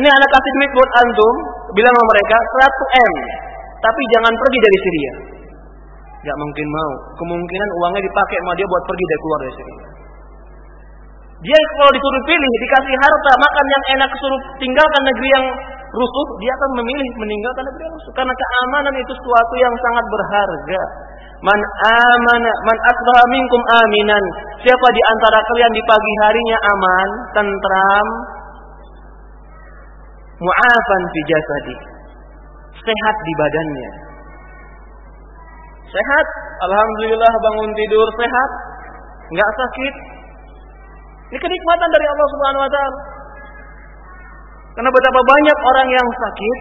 Ini anak kasih duit buat antum. Bilang sama mereka 100 M. Tapi jangan pergi dari Syria. Gak mungkin mau. Kemungkinan uangnya dipakai sama dia buat pergi dari keluar dari Syria. Dia kalau disuruh pilih, dikasih harta, makan yang enak, suruh tinggalkan negeri yang rusuh, dia akan memilih meninggalkan negeri yang rusuh. Karena keamanan itu sesuatu yang sangat berharga. Man amana, man asbaha minkum aminan. Siapa di antara kalian di pagi harinya aman, tentram, mu'afan fi jasadi. Sehat di badannya. Sehat, alhamdulillah bangun tidur sehat, nggak sakit, ini kenikmatan dari Allah Subhanahu wa taala. Karena betapa banyak orang yang sakit,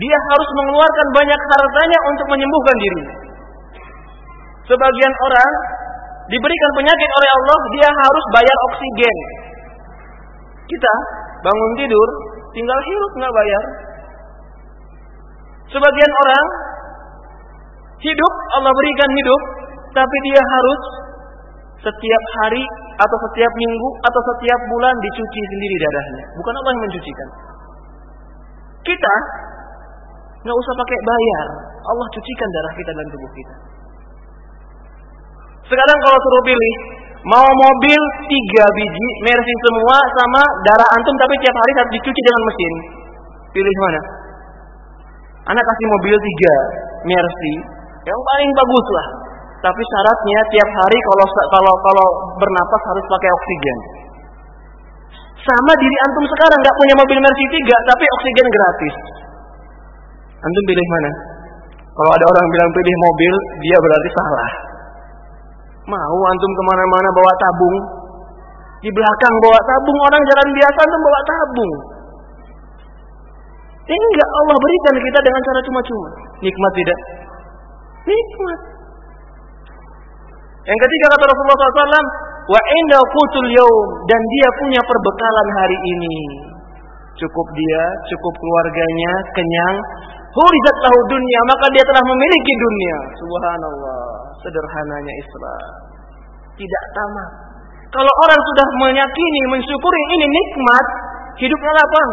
dia harus mengeluarkan banyak hartanya untuk menyembuhkan diri. Sebagian orang diberikan penyakit oleh Allah, dia harus bayar oksigen. Kita bangun tidur, tinggal hirup nggak bayar. Sebagian orang hidup, Allah berikan hidup, tapi dia harus setiap hari atau setiap minggu atau setiap bulan dicuci sendiri darahnya. Bukan Allah yang mencucikan. Kita nggak usah pakai bayar. Allah cucikan darah kita dan tubuh kita. Sekarang kalau suruh pilih, mau mobil tiga biji, mercy semua sama darah antum tapi tiap hari harus dicuci dengan mesin. Pilih mana? Anak kasih mobil tiga, mercy, yang paling bagus lah. Tapi syaratnya tiap hari kalau kalau kalau bernapas harus pakai oksigen. Sama diri antum sekarang nggak punya mobil Mercy 3 tapi oksigen gratis. Antum pilih mana? Kalau ada orang bilang pilih mobil, dia berarti salah. Mau antum ke mana-mana bawa tabung? Di belakang bawa tabung, orang jalan biasa antum bawa tabung. Ini enggak Allah berikan kita dengan cara cuma-cuma. Nikmat tidak? Nikmat. Yang ketiga kata Rasulullah SAW, wa inda qutul yaum dan dia punya perbekalan hari ini. Cukup dia, cukup keluarganya, kenyang. Hurizat lahu dunia, maka dia telah memiliki dunia. Subhanallah, sederhananya Islam. Tidak tamat. Kalau orang sudah meyakini, mensyukuri ini nikmat, hidupnya lapang.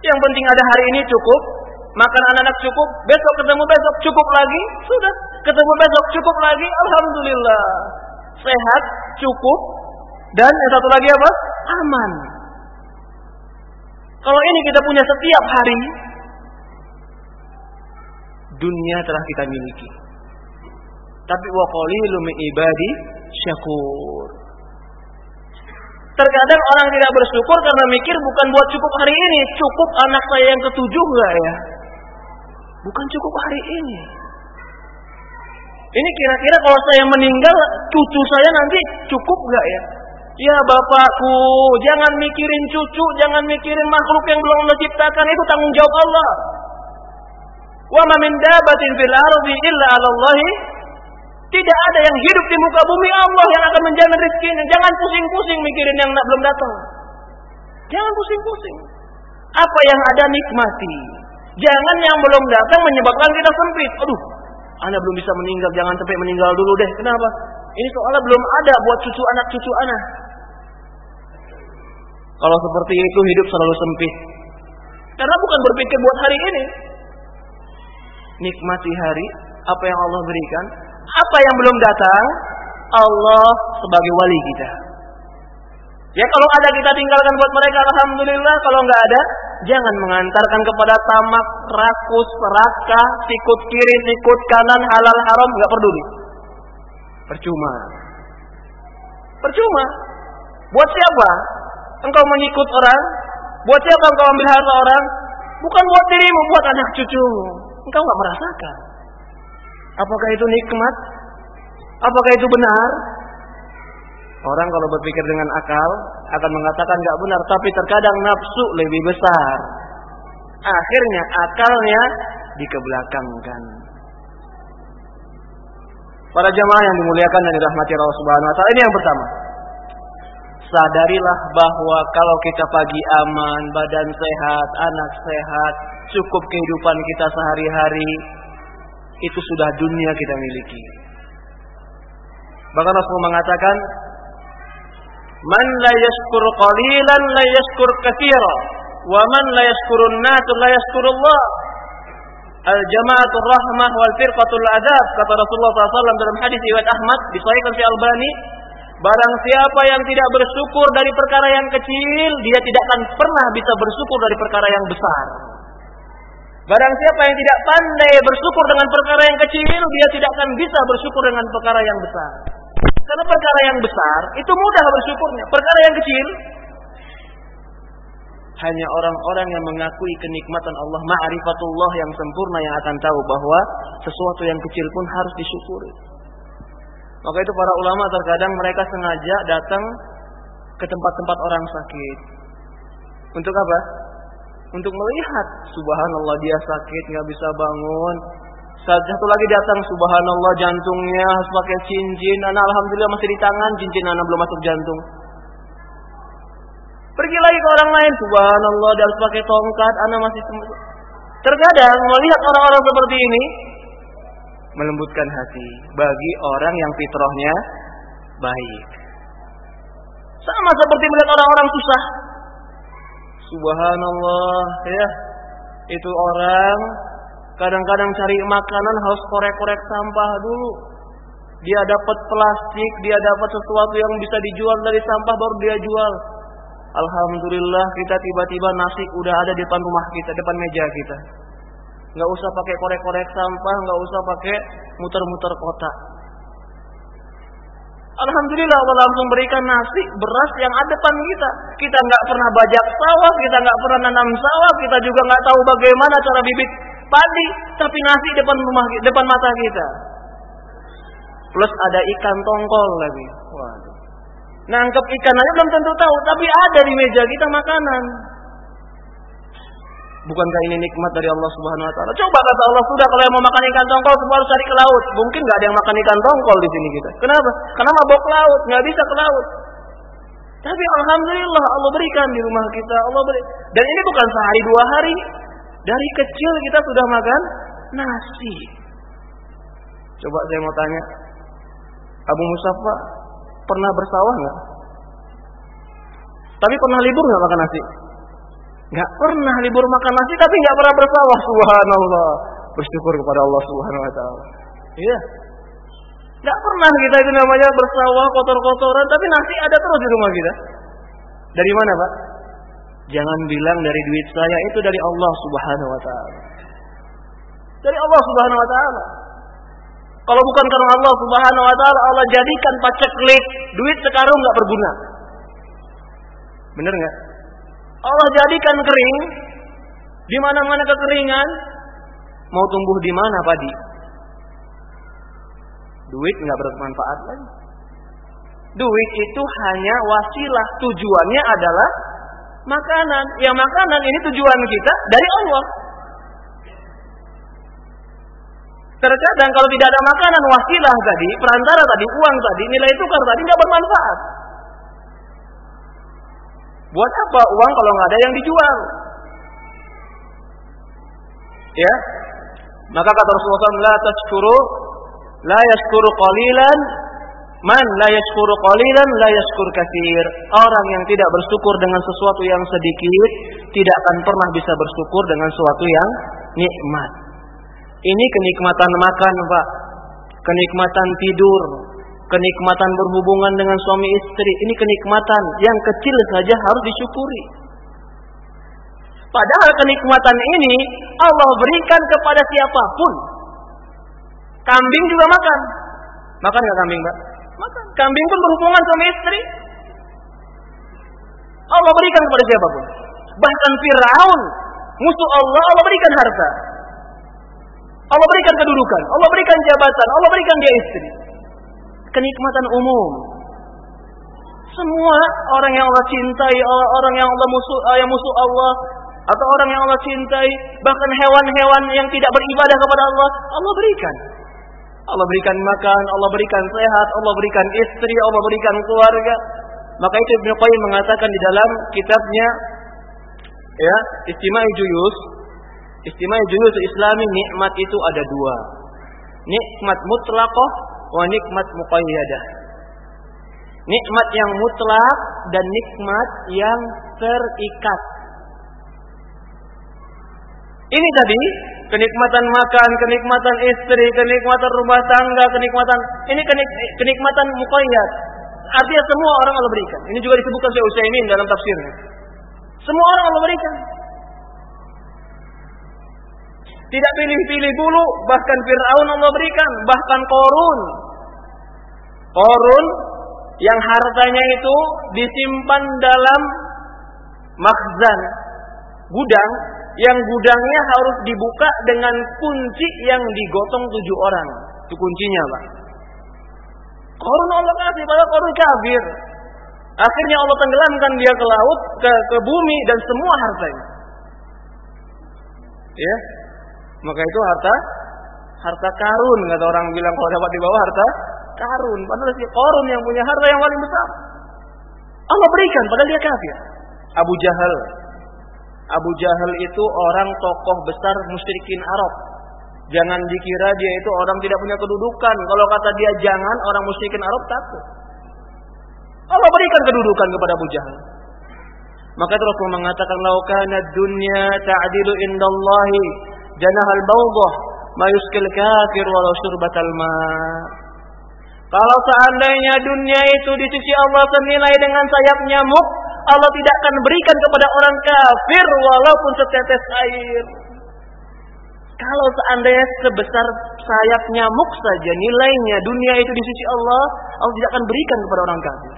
Yang penting ada hari ini cukup, makan anak-anak cukup, besok ketemu besok cukup lagi, sudah ketemu besok cukup lagi, alhamdulillah. sehat, cukup, dan yang satu lagi apa? Aman. Kalau ini kita punya setiap hari, dunia telah kita miliki. Tapi wa qalilum ibadi syakur. Terkadang orang tidak bersyukur karena mikir bukan buat cukup hari ini, cukup anak saya yang ketujuh enggak ya? Bukan cukup hari ini. Ini kira-kira kalau saya meninggal, cucu saya nanti cukup enggak ya? Ya bapakku, jangan mikirin cucu, jangan mikirin makhluk yang belum Allah ciptakan, itu tanggung jawab Allah. Wa ma min dabatin fil ardi illa 'ala Allah. Tidak ada yang hidup di muka bumi Allah yang akan menjamin rezekinya. Jangan pusing-pusing mikirin yang belum datang. Jangan pusing-pusing. Apa yang ada nikmati. Jangan yang belum datang menyebabkan kita sempit. Aduh, anda belum bisa meninggal, jangan sampai meninggal dulu deh. Kenapa? Ini soalnya belum ada buat cucu anak cucu anak. Kalau seperti itu hidup selalu sempit. Karena bukan berpikir buat hari ini. Nikmati hari, apa yang Allah berikan, apa yang belum datang, Allah sebagai wali kita. Ya kalau ada kita tinggalkan buat mereka alhamdulillah, kalau nggak ada jangan mengantarkan kepada tamak, rakus, raka, sikut kiri, sikut kanan, halal haram nggak peduli. Percuma. Percuma. Buat siapa? Engkau mengikut orang? Buat siapa engkau ambil harta orang? Bukan buat dirimu, buat anak cucumu. Engkau nggak merasakan. Apakah itu nikmat? Apakah itu benar? Orang kalau berpikir dengan akal akan mengatakan nggak benar, tapi terkadang nafsu lebih besar. Akhirnya akalnya dikebelakangkan. Para jamaah yang dimuliakan dan dirahmati Allah Subhanahu wa taala, ini yang pertama. Sadarilah bahwa kalau kita pagi aman, badan sehat, anak sehat, cukup kehidupan kita sehari-hari, itu sudah dunia kita miliki. Bahkan Rasul mengatakan, Man la yashkur qalilan la yashkur katsira, wa man la yashkurun nas la yashkurullah. Al jamaatul rahmah wal firqatul adab kata Rasulullah SAW dalam hadis riwayat Ahmad disahihkan si Albani Barang siapa yang tidak bersyukur dari perkara yang kecil, dia tidak akan pernah bisa bersyukur dari perkara yang besar. Barang siapa yang tidak pandai bersyukur dengan perkara yang kecil, dia tidak akan bisa bersyukur dengan perkara yang besar. Karena perkara yang besar itu mudah bersyukurnya. Perkara yang kecil hanya orang-orang yang mengakui kenikmatan Allah, ma'rifatullah yang sempurna yang akan tahu bahwa sesuatu yang kecil pun harus disyukuri. Maka itu para ulama terkadang mereka sengaja datang ke tempat-tempat orang sakit. Untuk apa? Untuk melihat, subhanallah dia sakit, nggak bisa bangun. Satu lagi datang, subhanallah jantungnya harus pakai cincin. Anak alhamdulillah masih di tangan, cincin anak belum masuk jantung. Pergi lagi ke orang lain, subhanallah dia harus pakai tongkat, anak masih Terkadang melihat orang-orang seperti ini, melembutkan hati bagi orang yang fitrahnya baik. Sama seperti melihat orang-orang susah. Subhanallah, ya. Itu orang kadang-kadang cari makanan harus korek-korek sampah dulu. Dia dapat plastik, dia dapat sesuatu yang bisa dijual dari sampah baru dia jual. Alhamdulillah kita tiba-tiba nasi udah ada di depan rumah kita, depan meja kita nggak usah pakai korek-korek sampah, nggak usah pakai muter-muter kota. Alhamdulillah Allah langsung berikan nasi, beras yang ada depan kita. Kita nggak pernah bajak sawah, kita nggak pernah nanam sawah, kita juga nggak tahu bagaimana cara bibit padi, tapi nasi depan rumah, depan mata kita. Plus ada ikan tongkol lagi. Waduh. Nangkep ikan aja belum tentu tahu, tapi ada di meja kita makanan. Bukankah ini nikmat dari Allah Subhanahu wa taala? Coba kata Allah, sudah kalau yang mau makan ikan tongkol semua harus cari ke laut. Mungkin nggak ada yang makan ikan tongkol di sini kita. Kenapa? Karena mabok laut, nggak bisa ke laut. Tapi alhamdulillah Allah berikan di rumah kita, Allah beri. Dan ini bukan sehari dua hari. Dari kecil kita sudah makan nasi. Coba saya mau tanya, Abu Musafa pernah bersawah nggak? Tapi pernah libur nggak makan nasi? Nggak pernah libur makan nasi tapi nggak pernah bersawah. Subhanallah. Bersyukur kepada Allah Subhanahu wa taala. Iya. Tidak pernah kita itu namanya bersawah kotor-kotoran, tapi nasi ada terus di rumah kita. Dari mana, Pak? Jangan bilang dari duit saya, itu dari Allah Subhanahu wa taala. Dari Allah Subhanahu wa taala. Kalau bukan karena Allah Subhanahu wa taala, Allah jadikan paceklik, duit sekarang nggak berguna. Bener nggak? Allah jadikan kering, di mana-mana kekeringan, mau tumbuh di mana padi? Duit nggak bermanfaat lagi. Duit itu hanya wasilah, tujuannya adalah makanan. Ya makanan ini tujuan kita dari Allah. Terkadang kalau tidak ada makanan wasilah tadi, perantara tadi, uang tadi, nilai tukar tadi nggak bermanfaat. Buat apa uang kalau nggak ada yang dijual? Ya, maka kata Rasulullah la tashkuru, la yashkuru qalilan, man la yashkuru qalilan, la yashkur kathir. Orang yang tidak bersyukur dengan sesuatu yang sedikit, tidak akan pernah bisa bersyukur dengan sesuatu yang nikmat. Ini kenikmatan makan, Pak. Kenikmatan tidur, kenikmatan berhubungan dengan suami istri. Ini kenikmatan yang kecil saja harus disyukuri. Padahal kenikmatan ini Allah berikan kepada siapa pun. Kambing juga makan. Makan nggak kambing, Pak? Makan. Kambing pun berhubungan suami istri. Allah berikan kepada siapa pun. Bahkan Firaun, musuh Allah, Allah berikan harta. Allah berikan kedudukan, Allah berikan jabatan, Allah berikan dia istri. Kenikmatan umum. Semua orang yang Allah cintai, orang yang Allah musuh, eh, yang musuh Allah, atau orang yang Allah cintai, bahkan hewan-hewan yang tidak beribadah kepada Allah, Allah berikan. Allah berikan makan, Allah berikan sehat, Allah berikan istri, Allah berikan keluarga. Maka itu Ibnu Qayyim mengatakan di dalam kitabnya ya, Istimai Juyus Istimewa juyus islami nikmat itu ada dua. Nikmat mutlaqah wa nikmat muqayyadah. Nikmat yang mutlak dan nikmat yang terikat. Ini tadi kenikmatan makan, kenikmatan istri, kenikmatan rumah tangga, kenikmatan ini kenik, kenikmatan muqayyad. Artinya semua orang Allah berikan. Ini juga disebutkan oleh Utsaimin dalam tafsirnya. Semua orang Allah berikan. Tidak pilih-pilih bulu, bahkan Fir'aun Allah berikan, bahkan Korun. Korun yang hartanya itu disimpan dalam makhzan, gudang, yang gudangnya harus dibuka dengan kunci yang digotong tujuh orang. Itu kuncinya, Pak. Korun Allah kasih, pada korun kafir. Akhirnya Allah tenggelamkan dia ke laut, ke, ke bumi, dan semua hartanya. Ya, maka itu harta harta karun kata orang bilang kalau dapat di bawah harta karun. Padahal si korun yang punya harta yang paling besar. Allah berikan padahal dia kafir. Abu Jahal. Abu Jahal itu orang tokoh besar musyrikin Arab. Jangan dikira dia itu orang tidak punya kedudukan. Kalau kata dia jangan, orang musyrikin Arab takut. Allah berikan kedudukan kepada Abu Jahal. Maka Rasul mengatakan laukana dunya ta'dilu indallahi janahal bawdah ma yuskil kafir walau surbatal ma. Kalau seandainya dunia itu di sisi Allah senilai dengan sayap nyamuk, Allah tidak akan berikan kepada orang kafir walaupun setetes air. Kalau seandainya sebesar sayap nyamuk saja nilainya dunia itu di sisi Allah, Allah tidak akan berikan kepada orang kafir.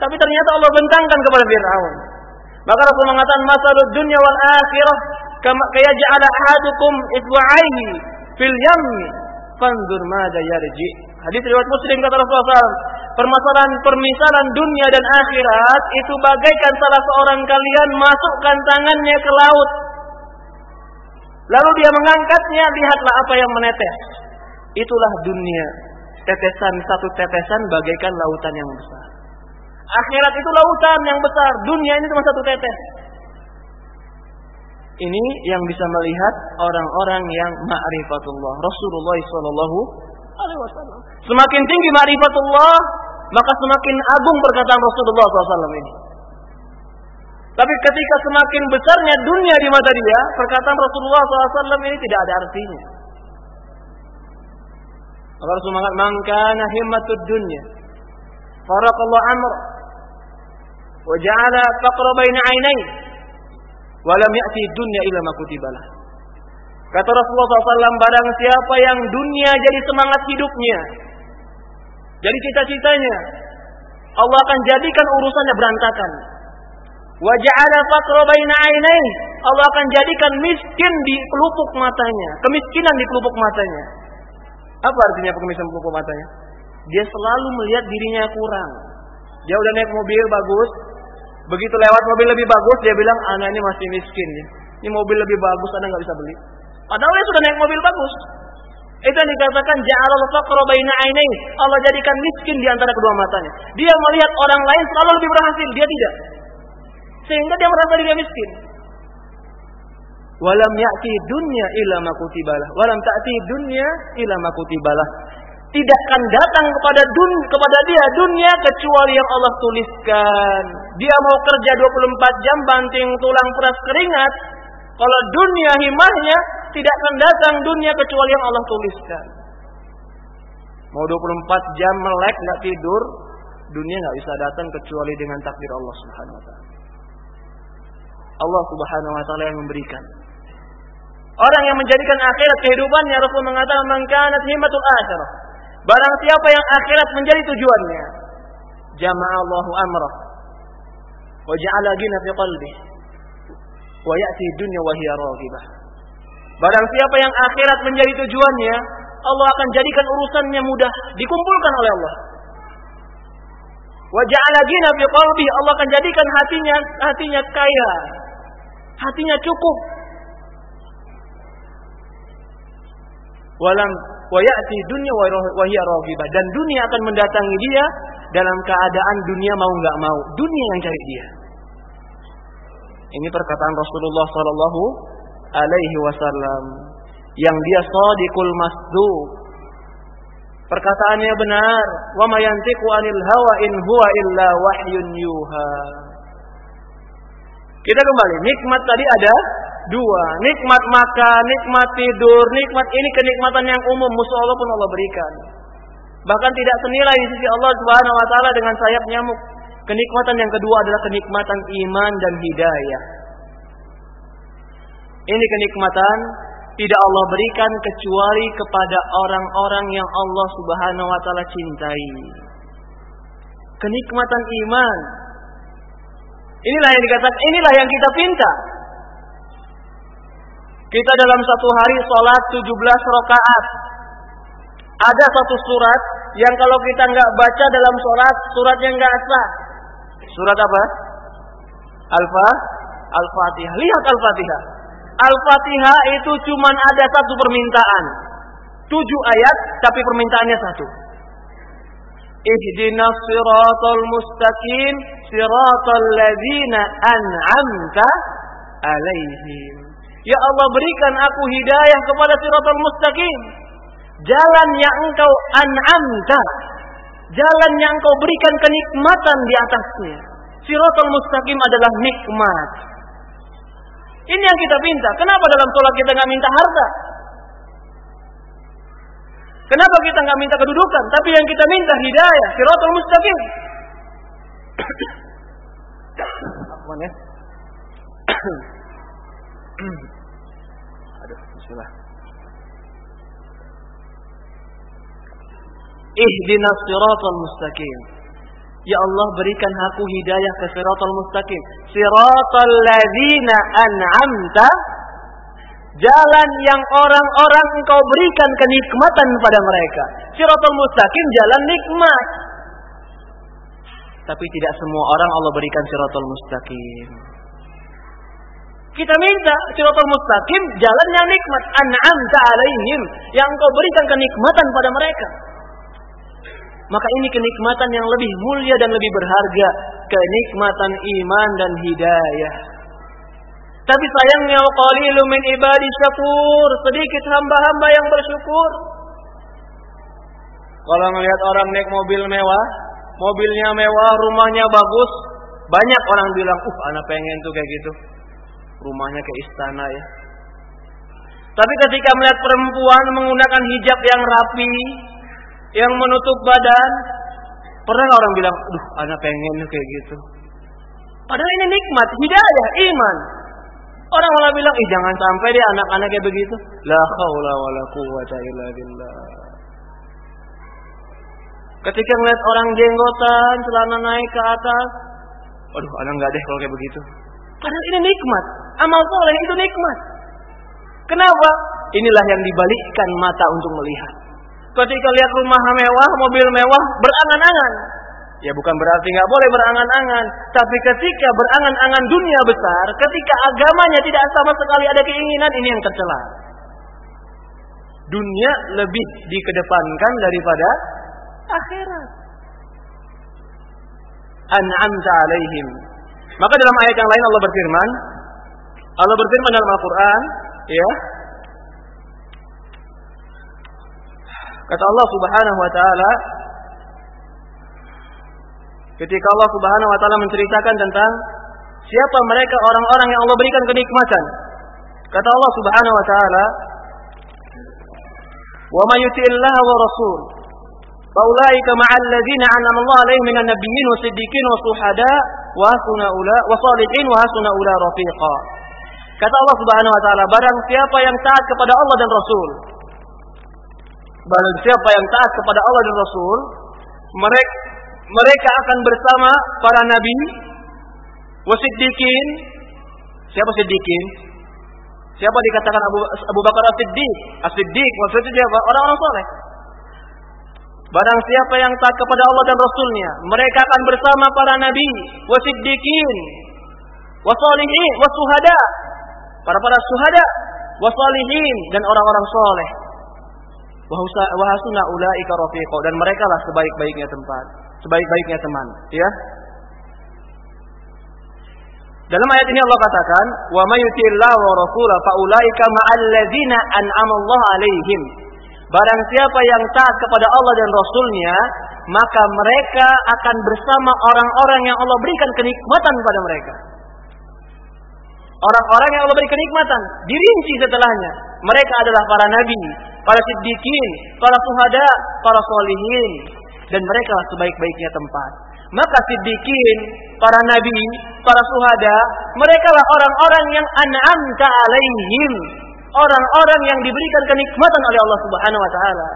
Tapi ternyata Allah bentangkan kepada Fir'aun. Maka Rasul mengatakan masalah dunia wal akhirah kama kaya ja'ala ahadukum isba'aihi fil yammi fanzur madza. Hadis riwayat Muslim kata Rasulullah. Permasalahan permisalan dunia dan akhirat itu bagaikan salah seorang kalian masukkan tangannya ke laut. Lalu dia mengangkatnya, lihatlah apa yang menetes. Itulah dunia. Tetesan satu tetesan bagaikan lautan yang besar. Akhirat itu lautan yang besar, dunia ini cuma satu tetes. Ini yang bisa melihat orang-orang yang ma'rifatullah. Rasulullah sallallahu alaihi wasallam. Semakin tinggi ma'rifatullah, maka semakin agung perkataan Rasulullah SAW ini. Tapi ketika semakin besarnya dunia di mata dia, perkataan Rasulullah SAW ini tidak ada artinya. Maka Rasul mengatakan, "Man kana himmatud dunya, faraqallahu amr wa ja'ala faqra baina wa lam ya'ti dunya illa ma kutibalah." Kata Rasulullah SAW, barang siapa yang dunia jadi semangat hidupnya, jadi cita-citanya, Allah akan jadikan urusannya berantakan. Wa ja'ala faqra baina Allah akan jadikan miskin di pelupuk matanya, kemiskinan di pelupuk matanya. Apa artinya kemiskinan pelupuk matanya? Dia selalu melihat dirinya kurang. Dia udah naik mobil bagus, begitu lewat mobil lebih bagus dia bilang, "Anak ini masih miskin. Ini mobil lebih bagus, Anda nggak bisa beli." Padahal dia sudah naik mobil bagus. Itu yang dikatakan ja'alal faqra baina ainihi. Allah jadikan miskin di antara kedua matanya. Dia melihat orang lain selalu lebih berhasil, dia tidak. Sehingga dia merasa dia miskin. Walam ya'ti dunya ila ma kutibalah. Walam ta'ti dunya ila ma kutibalah. Tidak akan datang kepada dun kepada dia dunia kecuali yang Allah tuliskan. Dia mau kerja 24 jam banting tulang peras keringat, kalau dunia himahnya tidak akan datang dunia kecuali yang Allah tuliskan. Mau 24 jam melek nggak tidur, dunia nggak bisa datang kecuali dengan takdir Allah Subhanahu wa taala. Allah Subhanahu wa taala yang memberikan. Orang yang menjadikan akhirat kehidupannya Rasul mengatakan man kanat himmatul akhirah. Barang siapa yang akhirat menjadi tujuannya, jama'allahu amrah wa ja'ala fi wa ya'ti dunya wa hiya. Barang siapa yang akhirat menjadi tujuannya, Allah akan jadikan urusannya mudah, dikumpulkan oleh Allah. Wa ja'ala ghina fi qalbi, Allah akan jadikan hatinya hatinya kaya. Hatinya cukup. Walam wa ya'ti dunya wa hiya dan dunia akan mendatangi dia dalam keadaan dunia mau nggak mau. Dunia yang cari dia. Ini perkataan Rasulullah Sallallahu Alaihi Wasallam yang dia sadiqul masduq. Perkataannya benar. Wa ma yantiqu anil hawa in huwa illa wahyun yuha. Kita kembali. Nikmat tadi ada dua. Nikmat makan, nikmat tidur, nikmat ini kenikmatan yang umum musuh Allah pun Allah berikan. Bahkan tidak senilai di sisi Allah Subhanahu wa taala dengan sayap nyamuk. Kenikmatan yang kedua adalah kenikmatan iman dan hidayah. Ini kenikmatan tidak Allah berikan kecuali kepada orang-orang yang Allah Subhanahu wa taala cintai. Kenikmatan iman. Inilah yang dikatakan, inilah yang kita pinta. Kita dalam satu hari sholat 17 rakaat. Ada satu surat yang kalau kita nggak baca dalam sholat, suratnya nggak sah. Surat apa? Alfa, Al-Fatihah. Lihat Al-Fatihah. Al-Fatihah itu cuma ada satu permintaan. Tujuh ayat, tapi permintaannya satu. Ihdinas siratal mustaqim siratal ladzina an'amta alaihim. Ya Allah berikan aku hidayah kepada siratal mustaqim. Jalan yang engkau an'amta Jalan yang engkau berikan kenikmatan di atasnya. Siratul mustaqim adalah nikmat. Ini yang kita minta. Kenapa dalam sholat kita nggak minta harta? Kenapa kita nggak minta kedudukan? Tapi yang kita minta hidayah, siratul mustaqim. Ya? Aduh. Ihdinas siratal mustaqim. Ya Allah berikan aku hidayah ke siratal mustaqim. Siratal ladzina an'amta jalan yang orang-orang engkau berikan kenikmatan pada mereka. Siratal mustaqim jalan nikmat. Tapi tidak semua orang Allah berikan siratal mustaqim. Kita minta siratal mustaqim jalan yang nikmat. An'amta alaihim yang engkau berikan kenikmatan pada mereka maka ini kenikmatan yang lebih mulia dan lebih berharga, kenikmatan iman dan hidayah. Tapi sayangnya qalilu min ibadi syakur, sedikit hamba-hamba yang bersyukur. Kalau melihat orang naik mobil mewah, mobilnya mewah, rumahnya bagus, banyak orang bilang, "Uh, anak pengen tuh kayak gitu." Rumahnya kayak istana ya. Tapi ketika melihat perempuan menggunakan hijab yang rapi, yang menutup badan. Pernah orang bilang, "Duh, anak pengen kayak gitu." Padahal ini nikmat, hidayah, iman. Orang malah bilang, "Ih, jangan sampai deh anak-anak kayak begitu." La haula wala quwata illa billah. Ketika ngeliat orang jenggotan, celana naik ke atas, aduh, anak nggak deh kalau kayak begitu. Padahal ini nikmat. Amal soleh itu nikmat. Kenapa? Inilah yang dibalikkan mata untuk melihat. Ketika lihat rumah mewah, mobil mewah, berangan-angan. Ya bukan berarti nggak boleh berangan-angan, tapi ketika berangan-angan dunia besar, ketika agamanya tidak sama sekali ada keinginan, ini yang tercela. Dunia lebih dikedepankan daripada akhirat. An'amta alaihim. Maka dalam ayat yang lain Allah berfirman, Allah berfirman dalam Al-Qur'an, ya. Kata Allah Subhanahu wa taala ketika Allah Subhanahu wa taala menceritakan tentang siapa mereka orang-orang yang Allah berikan kenikmatan. Kata Allah Subhanahu wa taala, "Wa may yuti'illah wa rasul Faulaika ma'al ladzina an'ama Allah 'alaihim minan nabiyyin wasiddiqin wasuhada wa hasuna ula wa salihin wa hasuna ula rafiqa. Kata Allah Subhanahu wa taala, barang siapa yang taat kepada Allah dan Rasul, barang siapa yang taat kepada Allah dan Rasul, mereka mereka akan bersama para nabi, wasiddiqin. Siapa siddiqin? Siapa dikatakan Abu, Abu Bakar As-Siddiq? As-Siddiq maksudnya siapa? Orang-orang soleh. Barang siapa yang taat kepada Allah dan Rasulnya, mereka akan bersama para nabi, wasiddiqin, wasolihin, wasuhada, para para suhada, wasolihin dan orang-orang soleh. Wahasuna ulaika rafiqo dan mereka lah sebaik-baiknya tempat, sebaik-baiknya teman, ya. Dalam ayat ini Allah katakan, "Wa may wa rasulahu fa ulaika ma'al ladzina an'ama Allah 'alaihim." Barang siapa yang taat kepada Allah dan Rasulnya, maka mereka akan bersama orang-orang yang Allah berikan kenikmatan pada mereka. Orang-orang yang Allah beri kenikmatan, dirinci setelahnya. Mereka adalah para nabi, para siddiqin, para suhada, para solihin. Dan mereka sebaik-baiknya tempat. Maka siddiqin, para nabi, para suhada, mereka lah orang-orang yang an'amta alaihim orang-orang yang diberikan kenikmatan oleh Allah Subhanahu wa taala.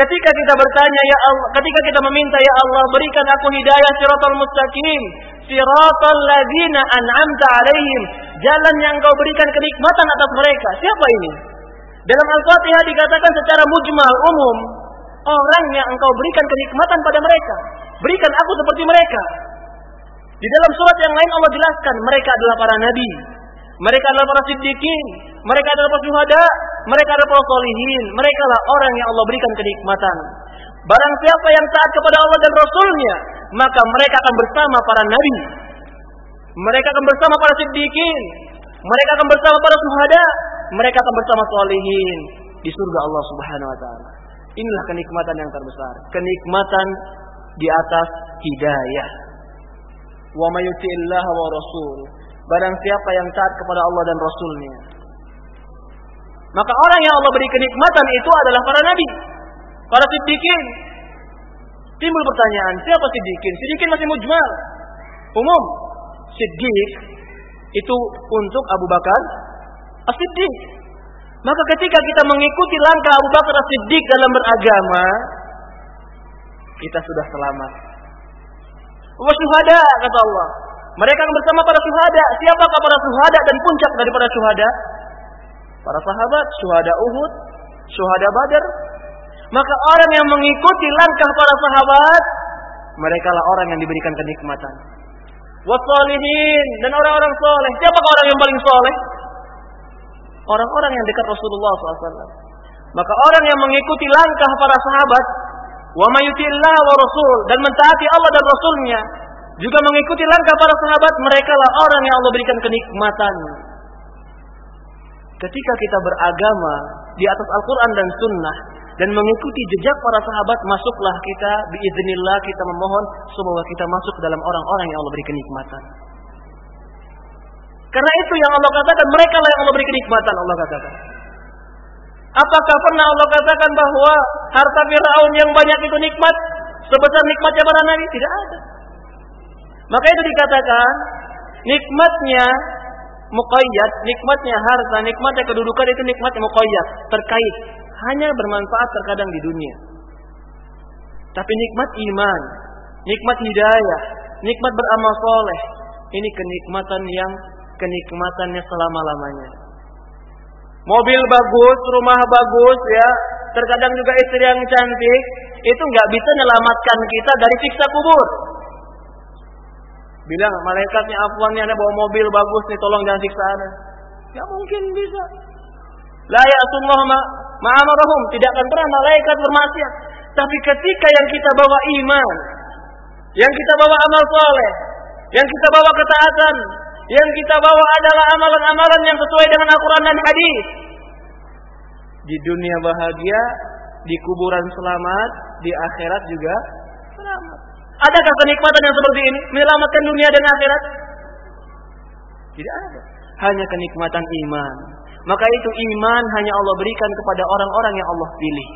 Ketika kita bertanya ya Allah, ketika kita meminta ya Allah berikan aku hidayah siratal mustaqim, siratal ladzina an'amta alaihim, jalan yang Engkau berikan kenikmatan atas mereka. Siapa ini? Dalam Al-Fatihah dikatakan secara mujmal umum, orang yang Engkau berikan kenikmatan pada mereka. Berikan aku seperti mereka. Di dalam surat yang lain Allah jelaskan mereka adalah para nabi, mereka adalah para siddiqin, mereka adalah para syuhada, mereka adalah solihin, mereka lah orang yang Allah berikan kenikmatan. Barang siapa yang taat kepada Allah dan Rasulnya, maka mereka akan bersama para nabi. Mereka akan bersama para siddiqin, mereka akan bersama para syuhada, mereka akan bersama solihin di surga Allah Subhanahu wa taala. Inilah kenikmatan yang terbesar, kenikmatan di atas hidayah. Wa may wa rasul Barang siapa yang taat kepada Allah dan Rasulnya. Maka orang yang Allah beri kenikmatan itu adalah para nabi. Para siddiqin. Timbul pertanyaan, siapa siddiqin? Siddiqin masih mujmal. Umum. Siddiq itu untuk Abu Bakar As-Siddiq. Maka ketika kita mengikuti langkah Abu Bakar As-Siddiq dalam beragama, kita sudah selamat. Wa syuhada kata Allah. Mereka akan bersama para syuhada. Siapakah para syuhada dan puncak daripada syuhada? Para sahabat, syuhada Uhud, syuhada Badar. Maka orang yang mengikuti langkah para sahabat, mereka lah orang yang diberikan kenikmatan. Wasolihin dan orang-orang soleh. Siapakah orang yang paling soleh? Orang-orang yang dekat Rasulullah SAW. Maka orang yang mengikuti langkah para sahabat, wa mayutillah wa rasul dan mentaati Allah dan Rasulnya, juga mengikuti langkah para sahabat, mereka lah orang yang Allah berikan kenikmatan. Ketika kita beragama di atas Al-Quran dan Sunnah dan mengikuti jejak para sahabat, masuklah kita biiznillah kita memohon semoga kita masuk dalam orang-orang yang Allah beri kenikmatan. Karena itu yang Allah katakan, mereka lah yang Allah beri kenikmatan, Allah katakan. Apakah pernah Allah katakan bahwa harta Firaun yang banyak itu nikmat sebesar nikmatnya para nabi? Tidak ada. Maka itu dikatakan nikmatnya muqayyad, nikmatnya harta, nikmatnya kedudukan itu nikmatnya muqayyad, terkait hanya bermanfaat terkadang di dunia. Tapi nikmat iman, nikmat hidayah, nikmat beramal soleh, ini kenikmatan yang kenikmatannya selama-lamanya. Mobil bagus, rumah bagus ya, terkadang juga istri yang cantik, itu nggak bisa menyelamatkan kita dari siksa kubur. Bilang malaikatnya afuan nih, bawa mobil bagus nih, tolong jangan siksa anda. Gak mungkin bisa. La ya'tullah ma ma'amarahum. Tidak akan pernah malaikat bermaksiat. Tapi ketika yang kita bawa iman, yang kita bawa amal soleh, yang kita bawa ketaatan, yang kita bawa adalah amalan-amalan yang sesuai dengan Al-Quran dan Hadis. Di dunia bahagia, di kuburan selamat, di akhirat juga selamat. Adakah kenikmatan yang seperti ini? Menyelamatkan dunia dan akhirat? Tidak ada. Hanya kenikmatan iman. Maka itu iman hanya Allah berikan kepada orang-orang yang Allah pilih.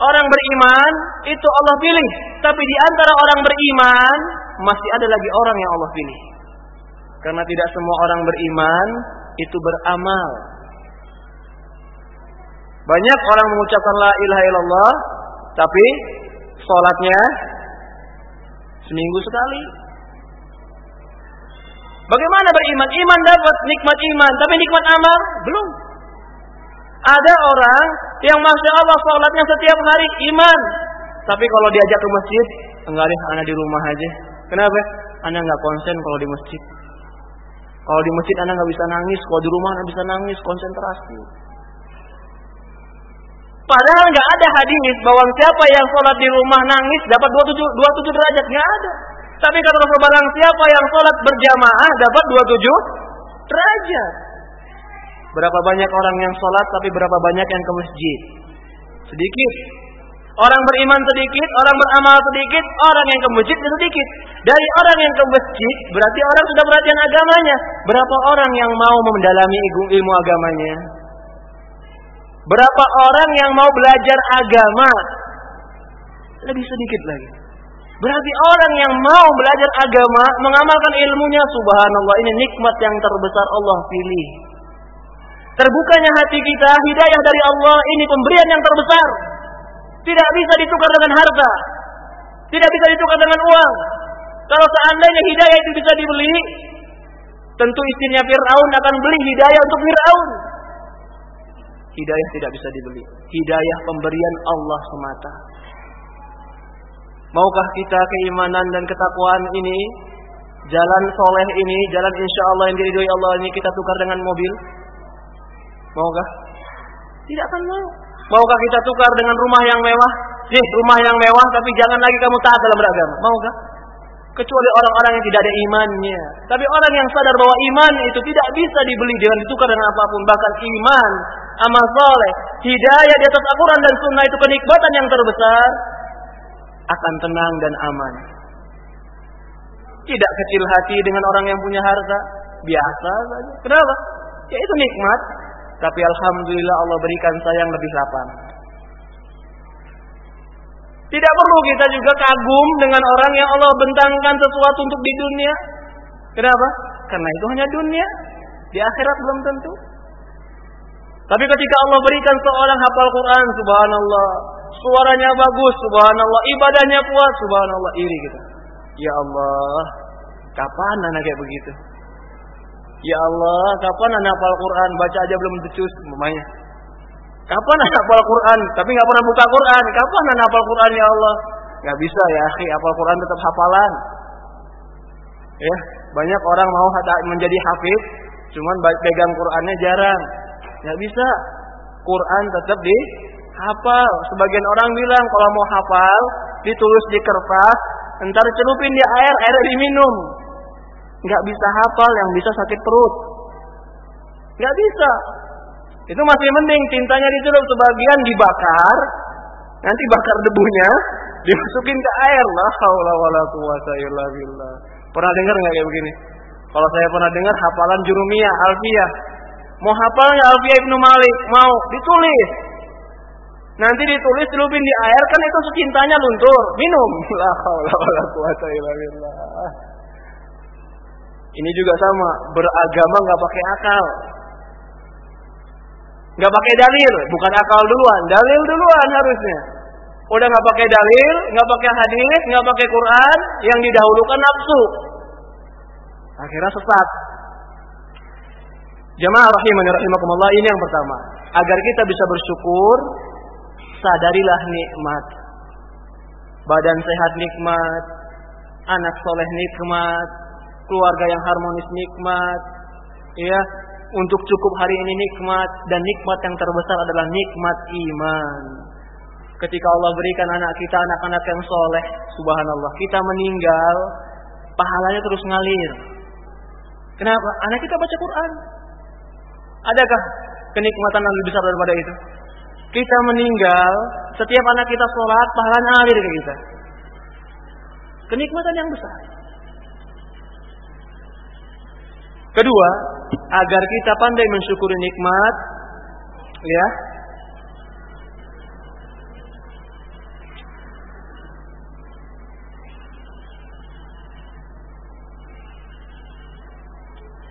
Orang beriman itu Allah pilih, tapi di antara orang beriman masih ada lagi orang yang Allah pilih. Karena tidak semua orang beriman itu beramal. Banyak orang mengucapkan la ilaha illallah, tapi sholatnya seminggu sekali. Bagaimana beriman? Iman dapat nikmat iman, tapi nikmat amal belum. Ada orang yang masya Allah sholatnya setiap hari iman, tapi kalau diajak ke masjid, enggak deh, anak di rumah aja. Kenapa? Anak nggak konsen kalau di masjid. Kalau di masjid anak nggak bisa nangis, kalau di rumah anak bisa nangis, konsentrasi. Padahal nggak ada hadis bahwa siapa yang sholat di rumah nangis dapat 27, 27 derajat. Nggak ada. Tapi kata Rasul barang siapa yang sholat berjamaah dapat 27 derajat. Berapa banyak orang yang sholat tapi berapa banyak yang ke masjid? Sedikit. Orang beriman sedikit, orang beramal sedikit, orang yang ke masjid sedikit. Dari orang yang ke masjid berarti orang sudah perhatian agamanya. Berapa orang yang mau mendalami ilmu agamanya? Berapa orang yang mau belajar agama? Lebih sedikit lagi. Berarti orang yang mau belajar agama, mengamalkan ilmunya, subhanallah, ini nikmat yang terbesar Allah pilih. Terbukanya hati kita, hidayah dari Allah, ini pemberian yang terbesar. Tidak bisa ditukar dengan harta. Tidak bisa ditukar dengan uang. Kalau seandainya hidayah itu bisa dibeli, tentu istrinya Fir'aun akan beli hidayah untuk Fir'aun. Hidayah tidak bisa dibeli. Hidayah pemberian Allah semata. Maukah kita keimanan dan ketakwaan ini, jalan soleh ini, jalan insya Allah yang diridhoi Allah ini kita tukar dengan mobil? Maukah? Tidak akan mau. Maukah kita tukar dengan rumah yang mewah? Nih, rumah yang mewah tapi jangan lagi kamu taat dalam beragama. Maukah? Kecuali orang-orang yang tidak ada imannya. Tapi orang yang sadar bahwa iman itu tidak bisa dibeli dengan ditukar dengan apa pun. Bahkan iman, amal soleh, hidayah di atas Al-Quran dan Sunnah itu kenikmatan yang terbesar. Akan tenang dan aman. Tidak kecil hati dengan orang yang punya harta. Biasa saja. Kenapa? Ya itu nikmat. Tapi Alhamdulillah Allah berikan sayang lebih lapang. Tidak perlu kita juga kagum dengan orang yang Allah bentangkan sesuatu untuk di dunia. Kenapa? Karena itu hanya dunia. Di akhirat belum tentu. Tapi ketika Allah berikan seorang hafal Quran, subhanallah. Suaranya bagus, subhanallah. Ibadahnya kuat, subhanallah. Iri kita. Ya Allah, kapan anak kayak begitu? Ya Allah, kapan anak hafal Quran? Baca aja belum becus, mamanya. Kapan anak hafal Quran? Tapi nggak pernah buka Quran. Kapan anak hafal Quran ya Allah? Nggak bisa ya, akhi. Hafal Quran tetap hafalan. Ya, banyak orang mau menjadi hafiz, cuman pegang Qurannya jarang. Nggak bisa. Quran tetap di hafal. Sebagian orang bilang kalau mau hafal, ditulis di kertas, entar celupin di air, air diminum. Nggak bisa hafal, yang bisa sakit perut. Nggak bisa. Itu masih mending tintanya dicelup sebagian dibakar, nanti bakar debunya, dimasukin ke air. La haula wala quwata illa billah. Pernah dengar nggak kayak begini? Kalau saya pernah dengar hafalan jurumiyah, alfiyah. Mau hafalnya Alfiyah Ibnu Malik, mau ditulis. Nanti ditulis celupin di air kan itu cintanya luntur. Minum. La haula wala quwata illa. Ini juga sama, beragama nggak pakai akal. Nggak pakai dalil, bukan akal duluan, dalil duluan harusnya. Udah nggak pakai dalil, nggak pakai hadis, nggak pakai Quran, yang didahulukan nafsu. Akhirnya sesat. Jamaah rahimani rahimakumullah ini yang pertama. Agar kita bisa bersyukur, sadarilah nikmat. Badan sehat nikmat, anak soleh nikmat, keluarga yang harmonis nikmat, ya, untuk cukup hari ini nikmat dan nikmat yang terbesar adalah nikmat iman. Ketika Allah berikan anak kita anak-anak yang soleh, subhanallah, kita meninggal, pahalanya terus ngalir. Kenapa? Anak kita baca Quran. Adakah kenikmatan yang lebih besar daripada itu? Kita meninggal, setiap anak kita sholat, pahalanya ngalir ke kita. Kenikmatan yang besar. Kedua, agar kita pandai mensyukuri nikmat, ya.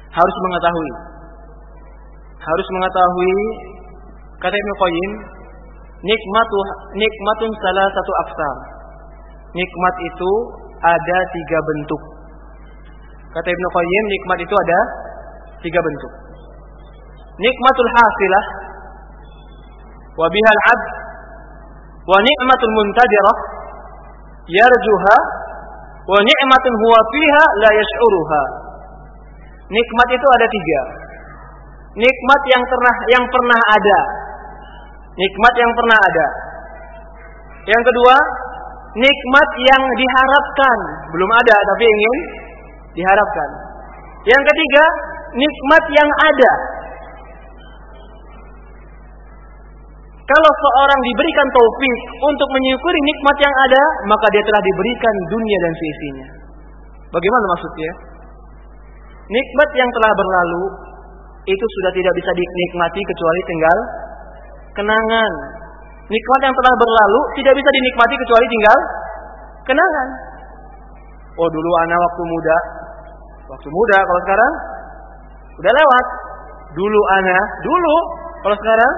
Harus mengetahui harus mengetahui kata Ibnu Qayyim nikmatu nikmatun salah satu aksar. Nikmat itu ada tiga bentuk. Kata Ibnu Qayyim, nikmat itu ada tiga bentuk. Nikmatul hasilah wa bihal abd wa nikmatul muntadirah yarjuha wa nikmatun huwa fiha la yash'uruha. Nikmat itu ada tiga. Nikmat yang pernah yang pernah ada. Nikmat yang pernah ada. Yang kedua, nikmat yang diharapkan, belum ada tapi ingin diharapkan. Yang ketiga, nikmat yang ada. Kalau seorang diberikan taufik untuk menyukuri nikmat yang ada, maka dia telah diberikan dunia dan seisinya. Bagaimana maksudnya? Nikmat yang telah berlalu itu sudah tidak bisa dinikmati kecuali tinggal kenangan. Nikmat yang telah berlalu tidak bisa dinikmati kecuali tinggal kenangan. Oh dulu anak waktu muda Waktu muda, kalau sekarang udah lewat. Dulu ana, dulu. Kalau sekarang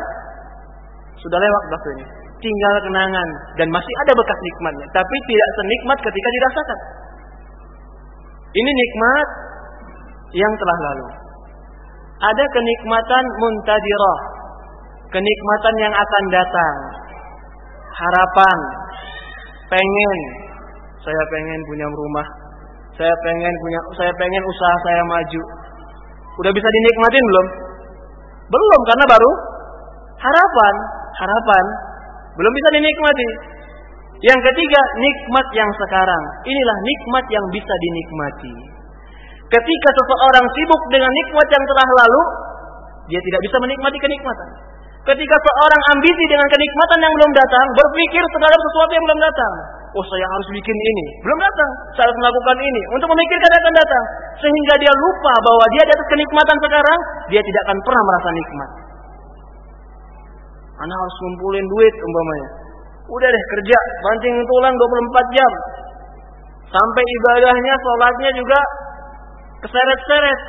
sudah lewat waktunya. Tinggal kenangan dan masih ada bekas nikmatnya, tapi tidak senikmat ketika dirasakan. Ini nikmat yang telah lalu. Ada kenikmatan muntadirah, kenikmatan yang akan datang. Harapan, pengen, saya pengen punya rumah, saya pengen punya, saya pengen usaha saya maju. Udah bisa dinikmatin belum? Belum karena baru harapan, harapan belum bisa dinikmati. Yang ketiga, nikmat yang sekarang. Inilah nikmat yang bisa dinikmati. Ketika seseorang sibuk dengan nikmat yang telah lalu, dia tidak bisa menikmati kenikmatan. Ketika seorang ambisi dengan kenikmatan yang belum datang, berpikir terhadap sesuatu yang belum datang, Oh saya harus bikin ini. Belum datang. Saya harus melakukan ini. Untuk memikirkan akan datang. Sehingga dia lupa bahwa dia di atas kenikmatan sekarang. Dia tidak akan pernah merasa nikmat. Anak harus ngumpulin duit umpamanya. Udah deh kerja. Banting tulang 24 jam. Sampai ibadahnya, sholatnya juga keseret-seret.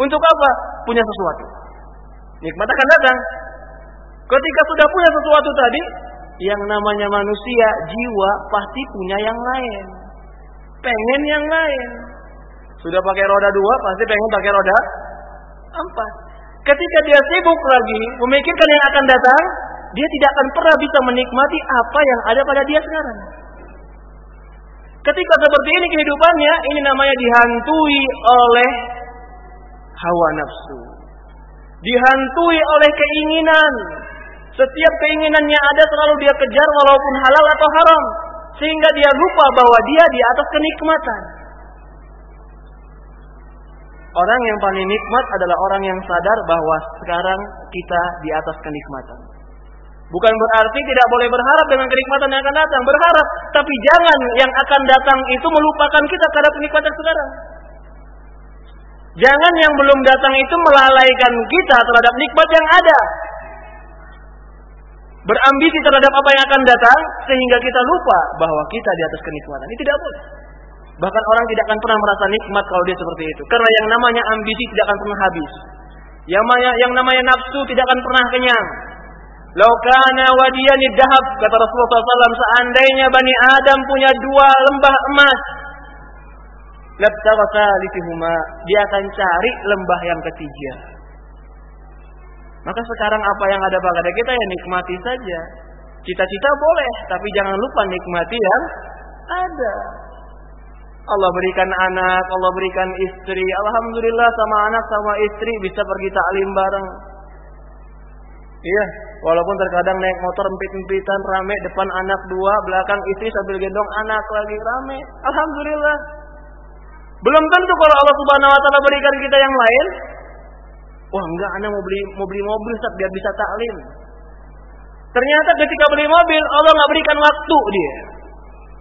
Untuk apa? Punya sesuatu. Nikmat akan datang. Ketika sudah punya sesuatu tadi, yang namanya manusia jiwa pasti punya yang lain. Pengen yang lain. Sudah pakai roda dua pasti pengen pakai roda empat. Ketika dia sibuk lagi memikirkan yang akan datang, dia tidak akan pernah bisa menikmati apa yang ada pada dia sekarang. Ketika seperti ini kehidupannya, ini namanya dihantui oleh hawa nafsu. Dihantui oleh keinginan, setiap keinginannya ada selalu dia kejar walaupun halal atau haram. Sehingga dia lupa bahwa dia di atas kenikmatan. Orang yang paling nikmat adalah orang yang sadar bahwa sekarang kita di atas kenikmatan. Bukan berarti tidak boleh berharap dengan kenikmatan yang akan datang. Berharap. Tapi jangan yang akan datang itu melupakan kita terhadap kenikmatan sekarang. Jangan yang belum datang itu melalaikan kita terhadap nikmat yang ada. berambisi terhadap apa yang akan datang sehingga kita lupa bahwa kita di atas kenikmatan. Ini tidak boleh. Bahkan orang tidak akan pernah merasa nikmat kalau dia seperti itu. Karena yang namanya ambisi tidak akan pernah habis. Yang yang namanya nafsu tidak akan pernah kenyang. Laukana wadiyani dahab kata Rasulullah SAW seandainya Bani Adam punya dua lembah emas labtagha salifihuma dia akan cari lembah yang ketiga maka sekarang apa yang ada pada kita ya nikmati saja cita-cita boleh tapi jangan lupa nikmati yang ada Allah berikan anak, Allah berikan istri. Alhamdulillah sama anak sama istri bisa pergi taklim bareng. Iya, walaupun terkadang naik motor empit-empitan rame depan anak dua, belakang istri sambil gendong anak lagi rame. Alhamdulillah. Belum tentu kalau Allah Subhanahu wa taala berikan kita yang lain. Wah, enggak anak mau beli mau beli mobil saat biar bisa taklim. Ternyata ketika beli mobil Allah nggak berikan waktu dia.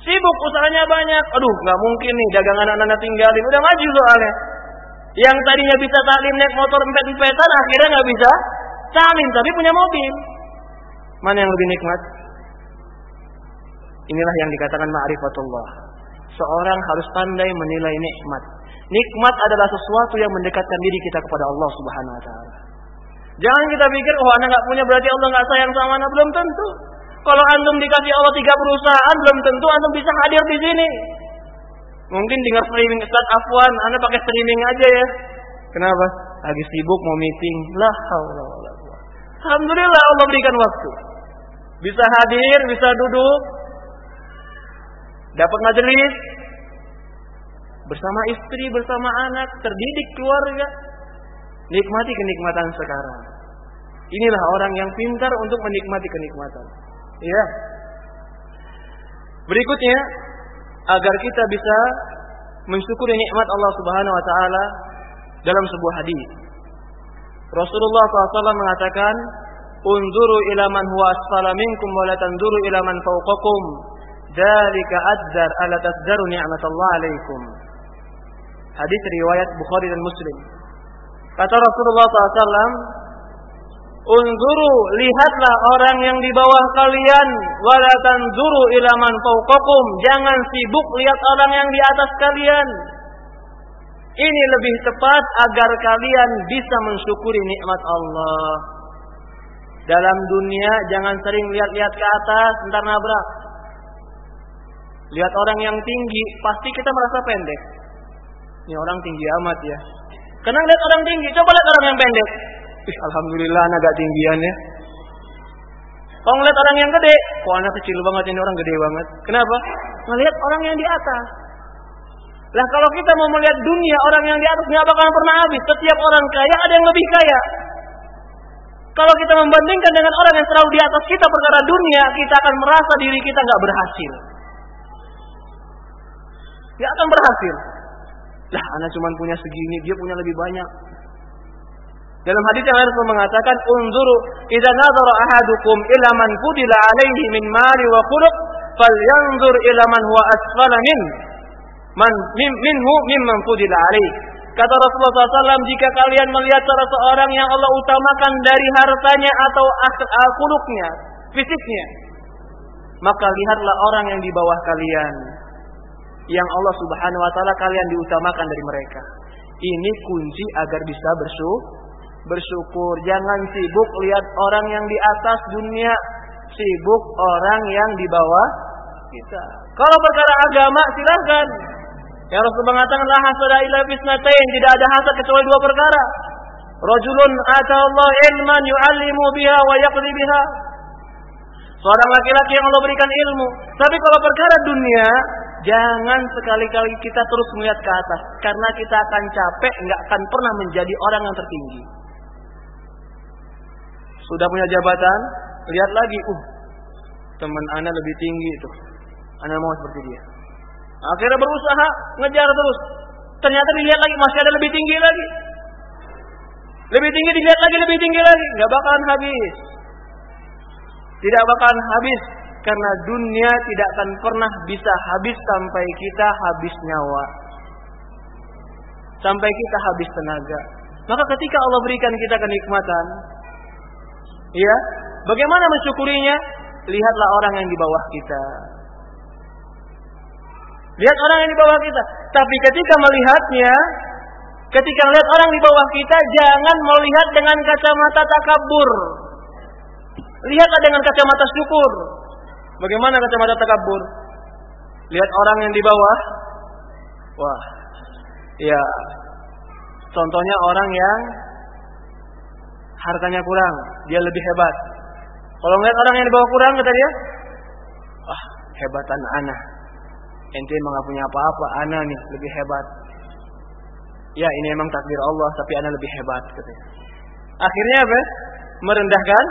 Sibuk usahanya banyak. Aduh, nggak mungkin nih dagangan anak-anak tinggalin. Udah maju soalnya. Yang tadinya bisa taklim naik motor empet-empetan akhirnya nggak bisa Salim tapi punya mobil. Mana yang lebih nikmat? Inilah yang dikatakan ma'rifatullah. Seorang harus pandai menilai nikmat. Nikmat adalah sesuatu yang mendekatkan diri kita kepada Allah Subhanahu wa taala. Jangan kita pikir, oh anak nggak punya berarti Allah nggak sayang sama anak. Belum tentu. Kalau antum dikasih Allah tiga perusahaan, belum tentu antum bisa hadir di sini. Mungkin dengar streaming Ustaz Afwan, anda pakai streaming aja ya. Kenapa? Lagi sibuk mau meeting. Lah, Allah. Alhamdulillah Allah berikan waktu. Bisa hadir, bisa duduk, dapat majelis bersama istri, bersama anak, terdidik keluarga. Nikmati kenikmatan sekarang. Inilah orang yang pintar untuk menikmati kenikmatan. Ya. Berikutnya, agar kita bisa mensyukuri nikmat Allah Subhanahu wa taala dalam sebuah hadis. Rasulullah SAW mengatakan, "Unzuru ila man huwa asfala minkum wa la tanzuru ila man fawqakum. Dzalika adzar ala tazdaru ni'matallah alaikum." Hadis riwayat Bukhari dan Muslim. Kata Rasulullah SAW, Unzuru, lihatlah orang yang di bawah kalian, wala tanzuru ila man fawqakum. Jangan sibuk lihat orang yang di atas kalian. Ini lebih tepat agar kalian bisa mensyukuri nikmat Allah. Dalam dunia jangan sering lihat-lihat ke atas, ntar nabrak. Lihat orang yang tinggi, pasti kita merasa pendek. Ini orang tinggi amat ya. Karena lihat orang tinggi, coba lihat orang yang pendek. Ih, alhamdulillah anak agak tinggian ya. Kalau ngeliat orang yang gede, kok anak kecil banget ini orang gede banget. Kenapa? Ngelihat orang yang di atas. Lah kalau kita mau melihat dunia orang yang di atas nggak bakalan pernah habis. Setiap orang kaya ada yang lebih kaya. Kalau kita membandingkan dengan orang yang selalu di atas kita perkara dunia, kita akan merasa diri kita nggak berhasil. Nggak akan berhasil. Lah, anak cuma punya segini, dia punya lebih banyak. Dalam hadis yang lain mengatakan, "Unzuru idza nazara ahadukum ila man fudila alaihi min mali wa khuluq, falyanzur ila man huwa asfala min." Man min, minhu mimman fudila alaih. Kata Rasulullah SAW, jika kalian melihat salah seorang yang Allah utamakan dari hartanya atau akuluknya, fisiknya, maka lihatlah orang yang di bawah kalian. Yang Allah subhanahu wa ta'ala kalian diutamakan dari mereka. Ini kunci agar bisa bersyukur. bersyukur. Jangan sibuk lihat orang yang di atas dunia. Sibuk orang yang di bawah kita. Kalau perkara agama silahkan. Yang Rasul mengatakan la hasada illa bisnatain, tidak ada hasad kecuali dua perkara. Rajulun Allah ilman yu'allimu biha wa yaqdi biha. Seorang laki-laki yang Allah berikan ilmu. Tapi kalau perkara dunia, jangan sekali-kali kita terus melihat ke atas. Karena kita akan capek, nggak akan pernah menjadi orang yang tertinggi. Sudah punya jabatan, lihat lagi, uh, teman anak lebih tinggi itu. Anak mau seperti dia. Akhirnya berusaha ngejar terus. Ternyata dilihat lagi masih ada lebih tinggi lagi. Lebih tinggi dilihat lagi, lebih tinggi lagi. Gak bakalan habis. Tidak bakalan habis. Karena dunia tidak akan pernah bisa habis sampai kita habis nyawa. Sampai kita habis tenaga. Maka ketika Allah berikan kita kenikmatan, ya, Bagaimana mensyukurinya? Lihatlah orang yang di bawah kita. Lihat orang yang di bawah kita. Tapi ketika melihatnya, ketika melihat orang di bawah kita, jangan melihat dengan kacamata takabur. Lihatlah dengan kacamata syukur. Bagaimana kacamata takabur? Lihat orang yang di bawah. Wah. Ya. Contohnya orang yang hartanya kurang, dia lebih hebat. Kalau ngeliat orang yang di bawah kurang kata dia, ah hebatan anak. Ente emang gak punya apa-apa, anak nih lebih hebat. Ya ini emang takdir Allah, tapi anak lebih hebat katanya. Akhirnya apa? Merendahkan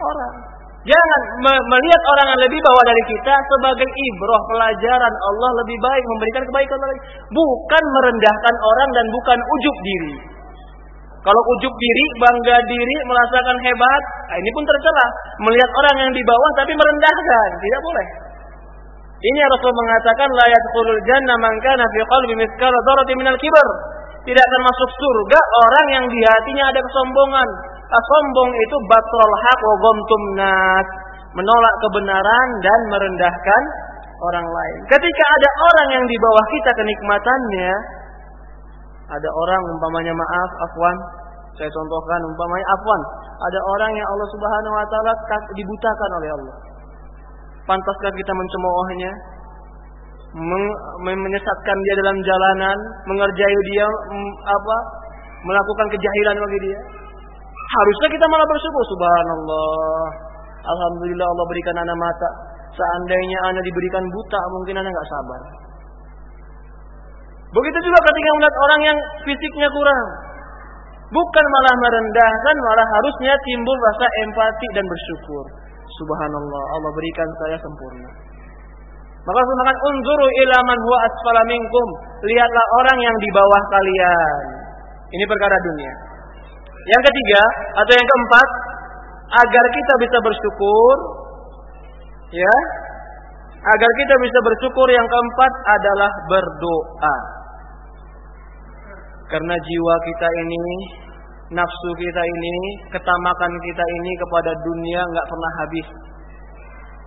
orang. Jangan melihat orang yang lebih bawah dari kita sebagai ibrah pelajaran Allah lebih baik memberikan kebaikan lagi. Bukan merendahkan orang dan bukan ujub diri. Kalau ujub diri, bangga diri, merasakan hebat, nah ini pun tercela. Melihat orang yang di bawah tapi merendahkan, tidak boleh. Ini Rasul mengatakan la yadkhulul jannah man kana fi qalbi mithqala dzarratin minal kibr. Tidak akan masuk surga orang yang di hatinya ada kesombongan. Ah, sombong itu batrul haq wa nas, menolak kebenaran dan merendahkan orang lain. Ketika ada orang yang di bawah kita kenikmatannya, ada orang umpamanya maaf, afwan, saya contohkan umpamanya afwan, ada orang yang Allah Subhanahu wa taala dibutakan oleh Allah. Pantaskah kita mencemoohnya? menyesatkan dia dalam jalanan, mengerjai dia apa? melakukan kejahilan bagi dia. Harusnya kita malah bersyukur subhanallah. Alhamdulillah Allah berikan anak mata. Seandainya anak diberikan buta, mungkin anak nggak sabar. Begitu juga ketika melihat orang yang fisiknya kurang. Bukan malah merendahkan, malah harusnya timbul rasa empati dan bersyukur. Subhanallah, Allah berikan saya sempurna. Maka Rasul "Unzuru ila man huwa asfala minkum." Lihatlah orang yang di bawah kalian. Ini perkara dunia. Yang ketiga atau yang keempat, agar kita bisa bersyukur, ya, agar kita bisa bersyukur yang keempat adalah berdoa. Karena jiwa kita ini, nafsu kita ini, ketamakan kita ini kepada dunia nggak pernah habis.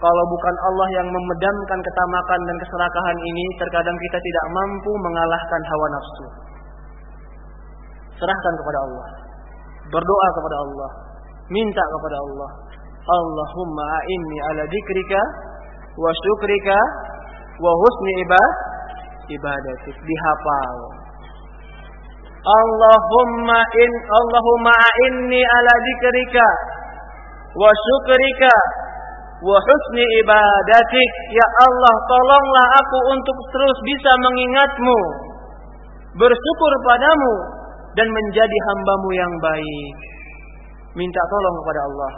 Kalau bukan Allah yang memedamkan ketamakan dan keserakahan ini, terkadang kita tidak mampu mengalahkan hawa nafsu. Serahkan kepada Allah. Berdoa kepada Allah. Minta kepada Allah. Allahumma a'inni ala dikrika wa syukrika wa husni ibadatik. Dihafal. Allahumma in Allahumma inni ala dzikrika wa syukrika wa husni ibadatik. Ya Allah tolonglah aku untuk terus bisa mengingatmu bersyukur padamu dan menjadi hambamu yang baik. Minta tolong kepada Allah.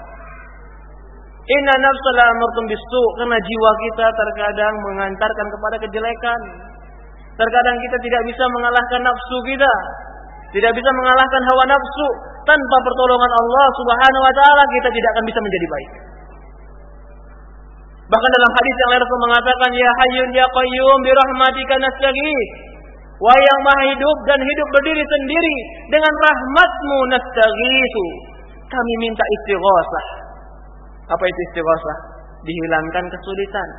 Inna nafsala amrtum bisu karena jiwa kita terkadang mengantarkan kepada kejelekan. Terkadang kita tidak bisa mengalahkan nafsu kita tidak bisa mengalahkan hawa nafsu tanpa pertolongan Allah Subhanahu wa taala kita tidak akan bisa menjadi baik. Bahkan dalam hadis yang lain Rasul mengatakan ya hayyun ya qayyum bi rahmatika nastaghith. Wahai yang maha hidup dan hidup berdiri sendiri dengan rahmatmu nastaghithu. Kami minta istighosah. Apa itu istighosah? Dihilangkan kesulitan.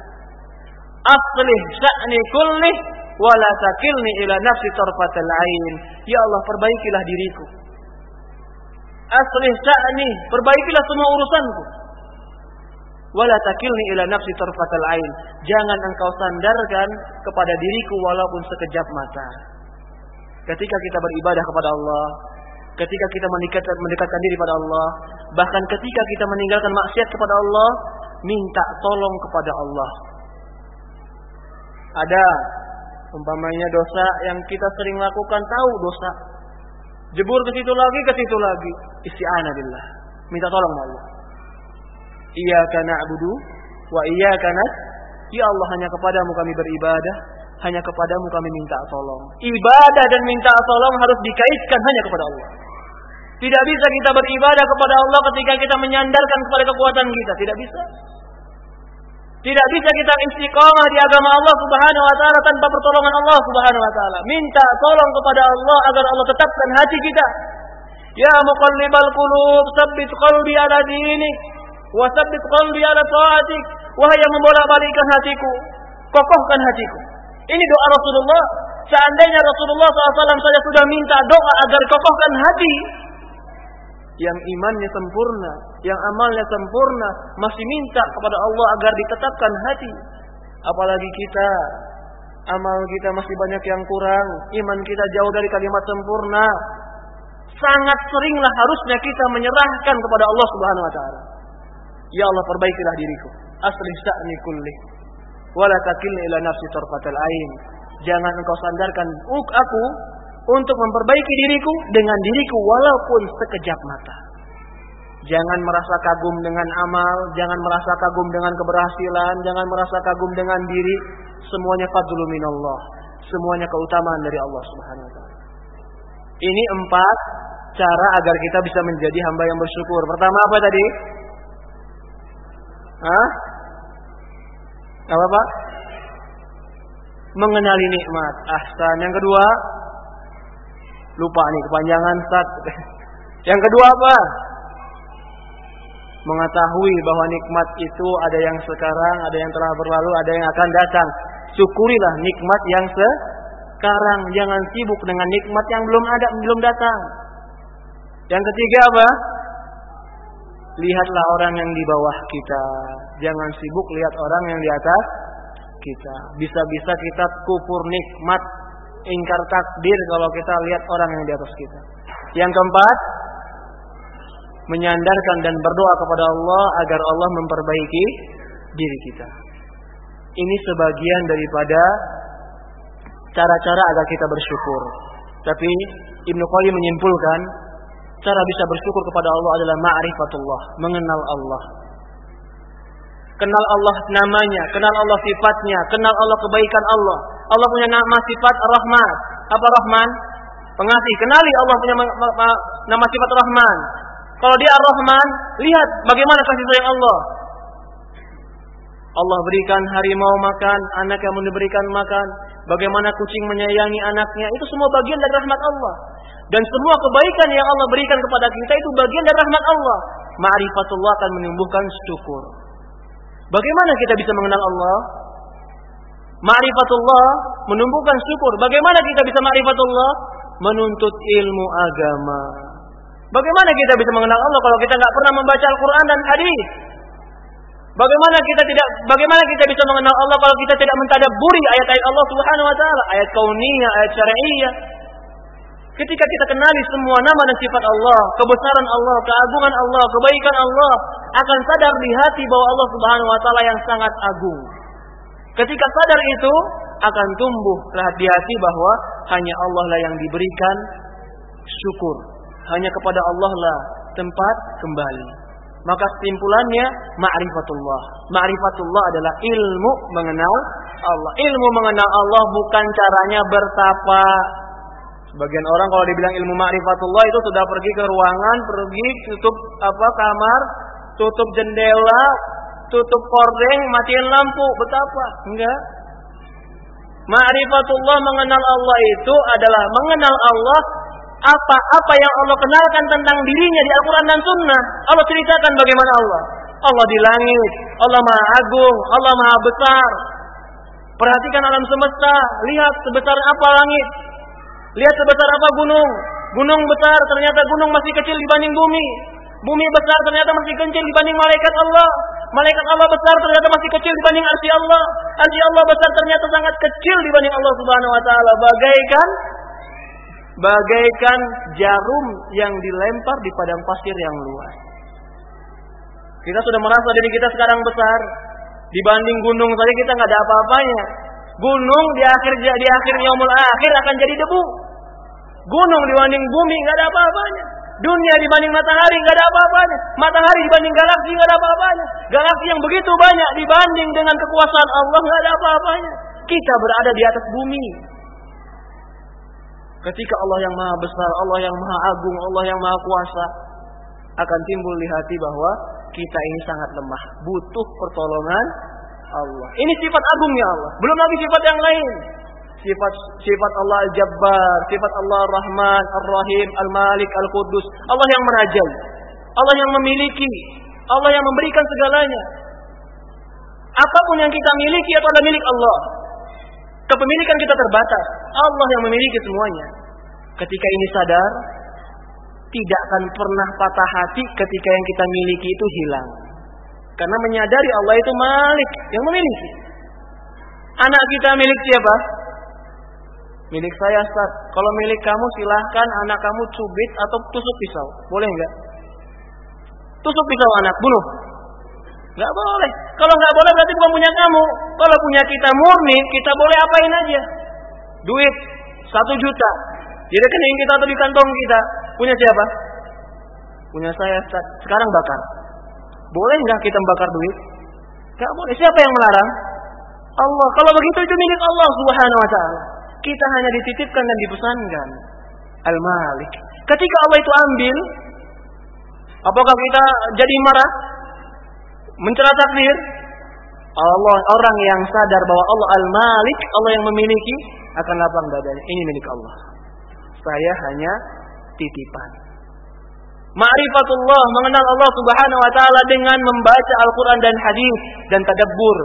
Aslih sya'ni kullih wala takilni ila nafsi tarfatal ain. Ya Allah, perbaikilah diriku. Aslih sya'ni, perbaikilah semua urusanku. Wala takilni ila nafsi tarfatal ain. Jangan engkau sandarkan kepada diriku walaupun sekejap mata. Ketika kita beribadah kepada Allah, ketika kita mendekatkan, mendekatkan diri pada Allah, bahkan ketika kita meninggalkan maksiat kepada Allah, minta tolong kepada Allah. Ada Umpamanya dosa yang kita sering lakukan tahu dosa. Jebur ke situ lagi, ke situ lagi. Isti'anah billah. Minta tolong Allah. Iyyaka na'budu wa iyyaka Ya Allah hanya kepadamu kami beribadah, hanya kepadamu kami minta tolong. Ibadah dan minta tolong harus dikaitkan hanya kepada Allah. Tidak bisa kita beribadah kepada Allah ketika kita menyandarkan kepada kekuatan kita, tidak bisa. Tidak bisa kita istiqamah di agama Allah Subhanahu wa taala tanpa pertolongan Allah Subhanahu wa taala. Minta tolong kepada Allah agar Allah tetapkan hati kita. Ya muqallibal qulub, tsabbit qalbi ala dinik. Wasabbit qalbi ala ta'atik. Wahai yang membolak-balikkan hatiku, kokohkan hatiku. Ini doa Rasulullah. Seandainya Rasulullah SAW saja sudah minta doa agar kokohkan hati, yang imannya sempurna, yang amalnya sempurna, masih minta kepada Allah agar ditetapkan hati. Apalagi kita, amal kita masih banyak yang kurang, iman kita jauh dari kalimat sempurna. Sangat seringlah harusnya kita menyerahkan kepada Allah Subhanahu wa taala. Ya Allah perbaikilah diriku. Asli sa'ni kulli. Wala takilni ila nafsi tarfatal ain. Jangan engkau sandarkan aku untuk memperbaiki diriku dengan diriku walaupun sekejap mata. Jangan merasa kagum dengan amal, jangan merasa kagum dengan keberhasilan, jangan merasa kagum dengan diri. Semuanya fadlul minallah. Semuanya keutamaan dari Allah Subhanahu wa. Ini empat cara agar kita bisa menjadi hamba yang bersyukur. Pertama apa tadi? Hah? Apa Pak? Mengenali nikmat. Ahsan. Yang kedua, lupa nih kepanjangan Ustaz. Yang kedua apa? Mengetahui bahwa nikmat itu ada yang sekarang, ada yang telah berlalu, ada yang akan datang. Syukurilah nikmat yang sekarang, jangan sibuk dengan nikmat yang belum ada, belum datang. Yang ketiga apa? Lihatlah orang yang di bawah kita. Jangan sibuk lihat orang yang di atas kita. Bisa-bisa kita kufur nikmat, ingkar takdir kalau kita lihat orang yang di atas kita. Yang keempat, menyandarkan dan berdoa kepada Allah agar Allah memperbaiki diri kita. Ini sebagian daripada cara-cara agar kita bersyukur. Tapi Ibnu Qayyim menyimpulkan cara bisa bersyukur kepada Allah adalah ma'rifatullah, mengenal Allah. Kenal Allah namanya, kenal Allah sifatnya, kenal Allah kebaikan Allah. Allah punya nama sifat Rahman. Apa Rahman? Pengasih. Kenali Allah punya nama sifat Rahman. Kalau dia Ar-Rahman, lihat bagaimana kasih sayang Allah. Allah berikan harimau makan, anak yang diberikan makan, bagaimana kucing menyayangi anaknya, itu semua bagian dari rahmat Allah. Dan semua kebaikan yang Allah berikan kepada kita itu bagian dari rahmat Allah. Ma'rifatullah akan menumbuhkan syukur. Bagaimana kita bisa mengenal Allah? Ma'rifatullah menumbuhkan syukur. Bagaimana kita bisa ma'rifatullah? Menuntut ilmu agama. Bagaimana kita bisa mengenal Allah kalau kita nggak pernah membaca Al-Quran dan hadis? Bagaimana kita tidak bagaimana kita bisa mengenal Allah kalau kita tidak mentadaburi ayat-ayat Allah Subhanahu wa taala, ayat kauniyah, ayat syar'iyyah. Ketika kita kenali semua nama dan sifat Allah, kebesaran Allah, keagungan Allah, kebaikan Allah, akan sadar di hati bahwa Allah Subhanahu wa taala yang sangat agung. Ketika sadar itu, akan tumbuh di hati bahwa hanya Allah lah yang diberikan syukur. Hanya kepada Allah lah tempat kembali. Maka kesimpulannya ma'rifatullah. Ma'rifatullah adalah ilmu mengenal Allah. Ilmu mengenal Allah bukan caranya bertapa. Sebagian orang kalau dibilang ilmu ma'rifatullah itu sudah pergi ke ruangan, pergi tutup apa kamar, tutup jendela, tutup kordeng, matiin lampu. Betapa? Enggak. Ma'rifatullah mengenal Allah itu adalah mengenal Allah apa-apa yang Allah kenalkan tentang dirinya di Al-Quran dan Sunnah. Allah ceritakan bagaimana Allah. Allah di langit, Allah maha agung, Allah maha besar. Perhatikan alam semesta, lihat sebesar apa langit, lihat sebesar apa gunung. Gunung besar, ternyata gunung masih kecil dibanding bumi. Bumi besar ternyata masih kecil dibanding malaikat Allah. Malaikat Allah besar ternyata masih kecil dibanding arsy Allah. Arsy Allah besar ternyata sangat kecil dibanding Allah Subhanahu wa taala. Bagaikan bagaikan jarum yang dilempar di padang pasir yang luas. Kita sudah merasa diri kita sekarang besar dibanding gunung saja kita nggak ada apa-apanya. Gunung di akhir di akhir yaumul akhir akan jadi debu. Gunung dibanding bumi nggak ada apa-apanya. Dunia dibanding matahari nggak ada apa-apanya. Matahari dibanding galaksi nggak ada apa-apanya. Galaksi yang begitu banyak dibanding dengan kekuasaan Allah nggak ada apa-apanya. Kita berada di atas bumi. Ketika Allah yang maha besar, Allah yang maha agung, Allah yang maha kuasa akan timbul di hati bahwa kita ini sangat lemah, butuh pertolongan Allah. Ini sifat agungnya Allah. Belum lagi sifat yang lain. Sifat sifat Allah Al-Jabbar, sifat Allah Ar-Rahman, Ar-Rahim, Al-Malik, Al-Quddus. Allah yang merajai. Allah yang memiliki. Allah yang memberikan segalanya. Apa pun yang kita miliki itu adalah milik Allah. Kepemilikan kita terbatas. Allah yang memiliki semuanya. Ketika ini sadar, tidak akan pernah patah hati ketika yang kita miliki itu hilang. Karena menyadari Allah itu malik yang memiliki. Anak kita milik siapa? Milik saya, Ustaz. Kalau milik kamu silahkan anak kamu cubit atau tusuk pisau. Boleh nggak? Tusuk pisau anak, bunuh. Nggak boleh. Kalau nggak boleh berarti bukan punya kamu. Kalau punya kita murni, kita boleh apain aja. Duit satu juta. Di rekening kita atau di kantong kita. Punya siapa? Punya saya. Sekarang bakar. Boleh nggak kita bakar duit? Nggak boleh. Siapa yang melarang? Allah. Kalau begitu itu milik Allah Subhanahu Wa Taala. Kita hanya dititipkan dan dipesankan. Al-Malik. Ketika Allah itu ambil, apakah kita jadi marah? mencela takdir Allah orang yang sadar bahwa Allah Al-Malik, Allah yang memiliki akan lapang dadanya. Ini milik Allah. Saya hanya titipan. Ma'rifatullah mengenal Allah Subhanahu wa taala dengan membaca Al-Qur'an dan hadis dan tadabbur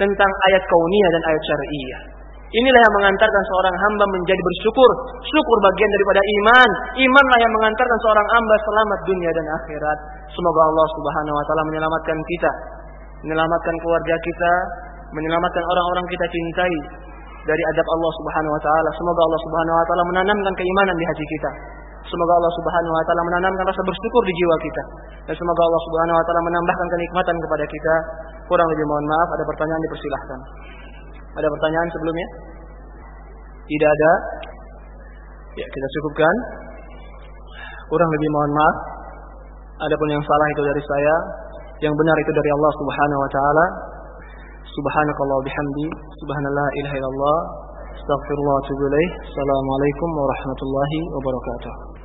tentang ayat kauniyah dan ayat syariah. Inilah yang mengantarkan seorang hamba menjadi bersyukur. Syukur bagian daripada iman. Imanlah yang mengantarkan seorang hamba selamat dunia dan akhirat. Semoga Allah Subhanahu wa taala menyelamatkan kita, menyelamatkan keluarga kita, menyelamatkan orang-orang kita cintai dari adab Allah Subhanahu wa taala. Semoga Allah Subhanahu wa taala menanamkan keimanan di hati kita. Semoga Allah Subhanahu wa taala menanamkan rasa bersyukur di jiwa kita. Dan semoga Allah Subhanahu wa taala menambahkan kenikmatan kepada kita. Kurang lebih mohon maaf, ada pertanyaan dipersilahkan. Ada pertanyaan sebelumnya? Tidak ada. Ya, kita cukupkan. Kurang lebih mohon maaf. Adapun yang salah itu dari saya, yang benar itu dari Allah Subhanahu wa taala. Subhanakallah bihamdi, subhanallah ilaha illallah, astaghfirullah wa atubu ilaih. Assalamualaikum warahmatullahi wabarakatuh.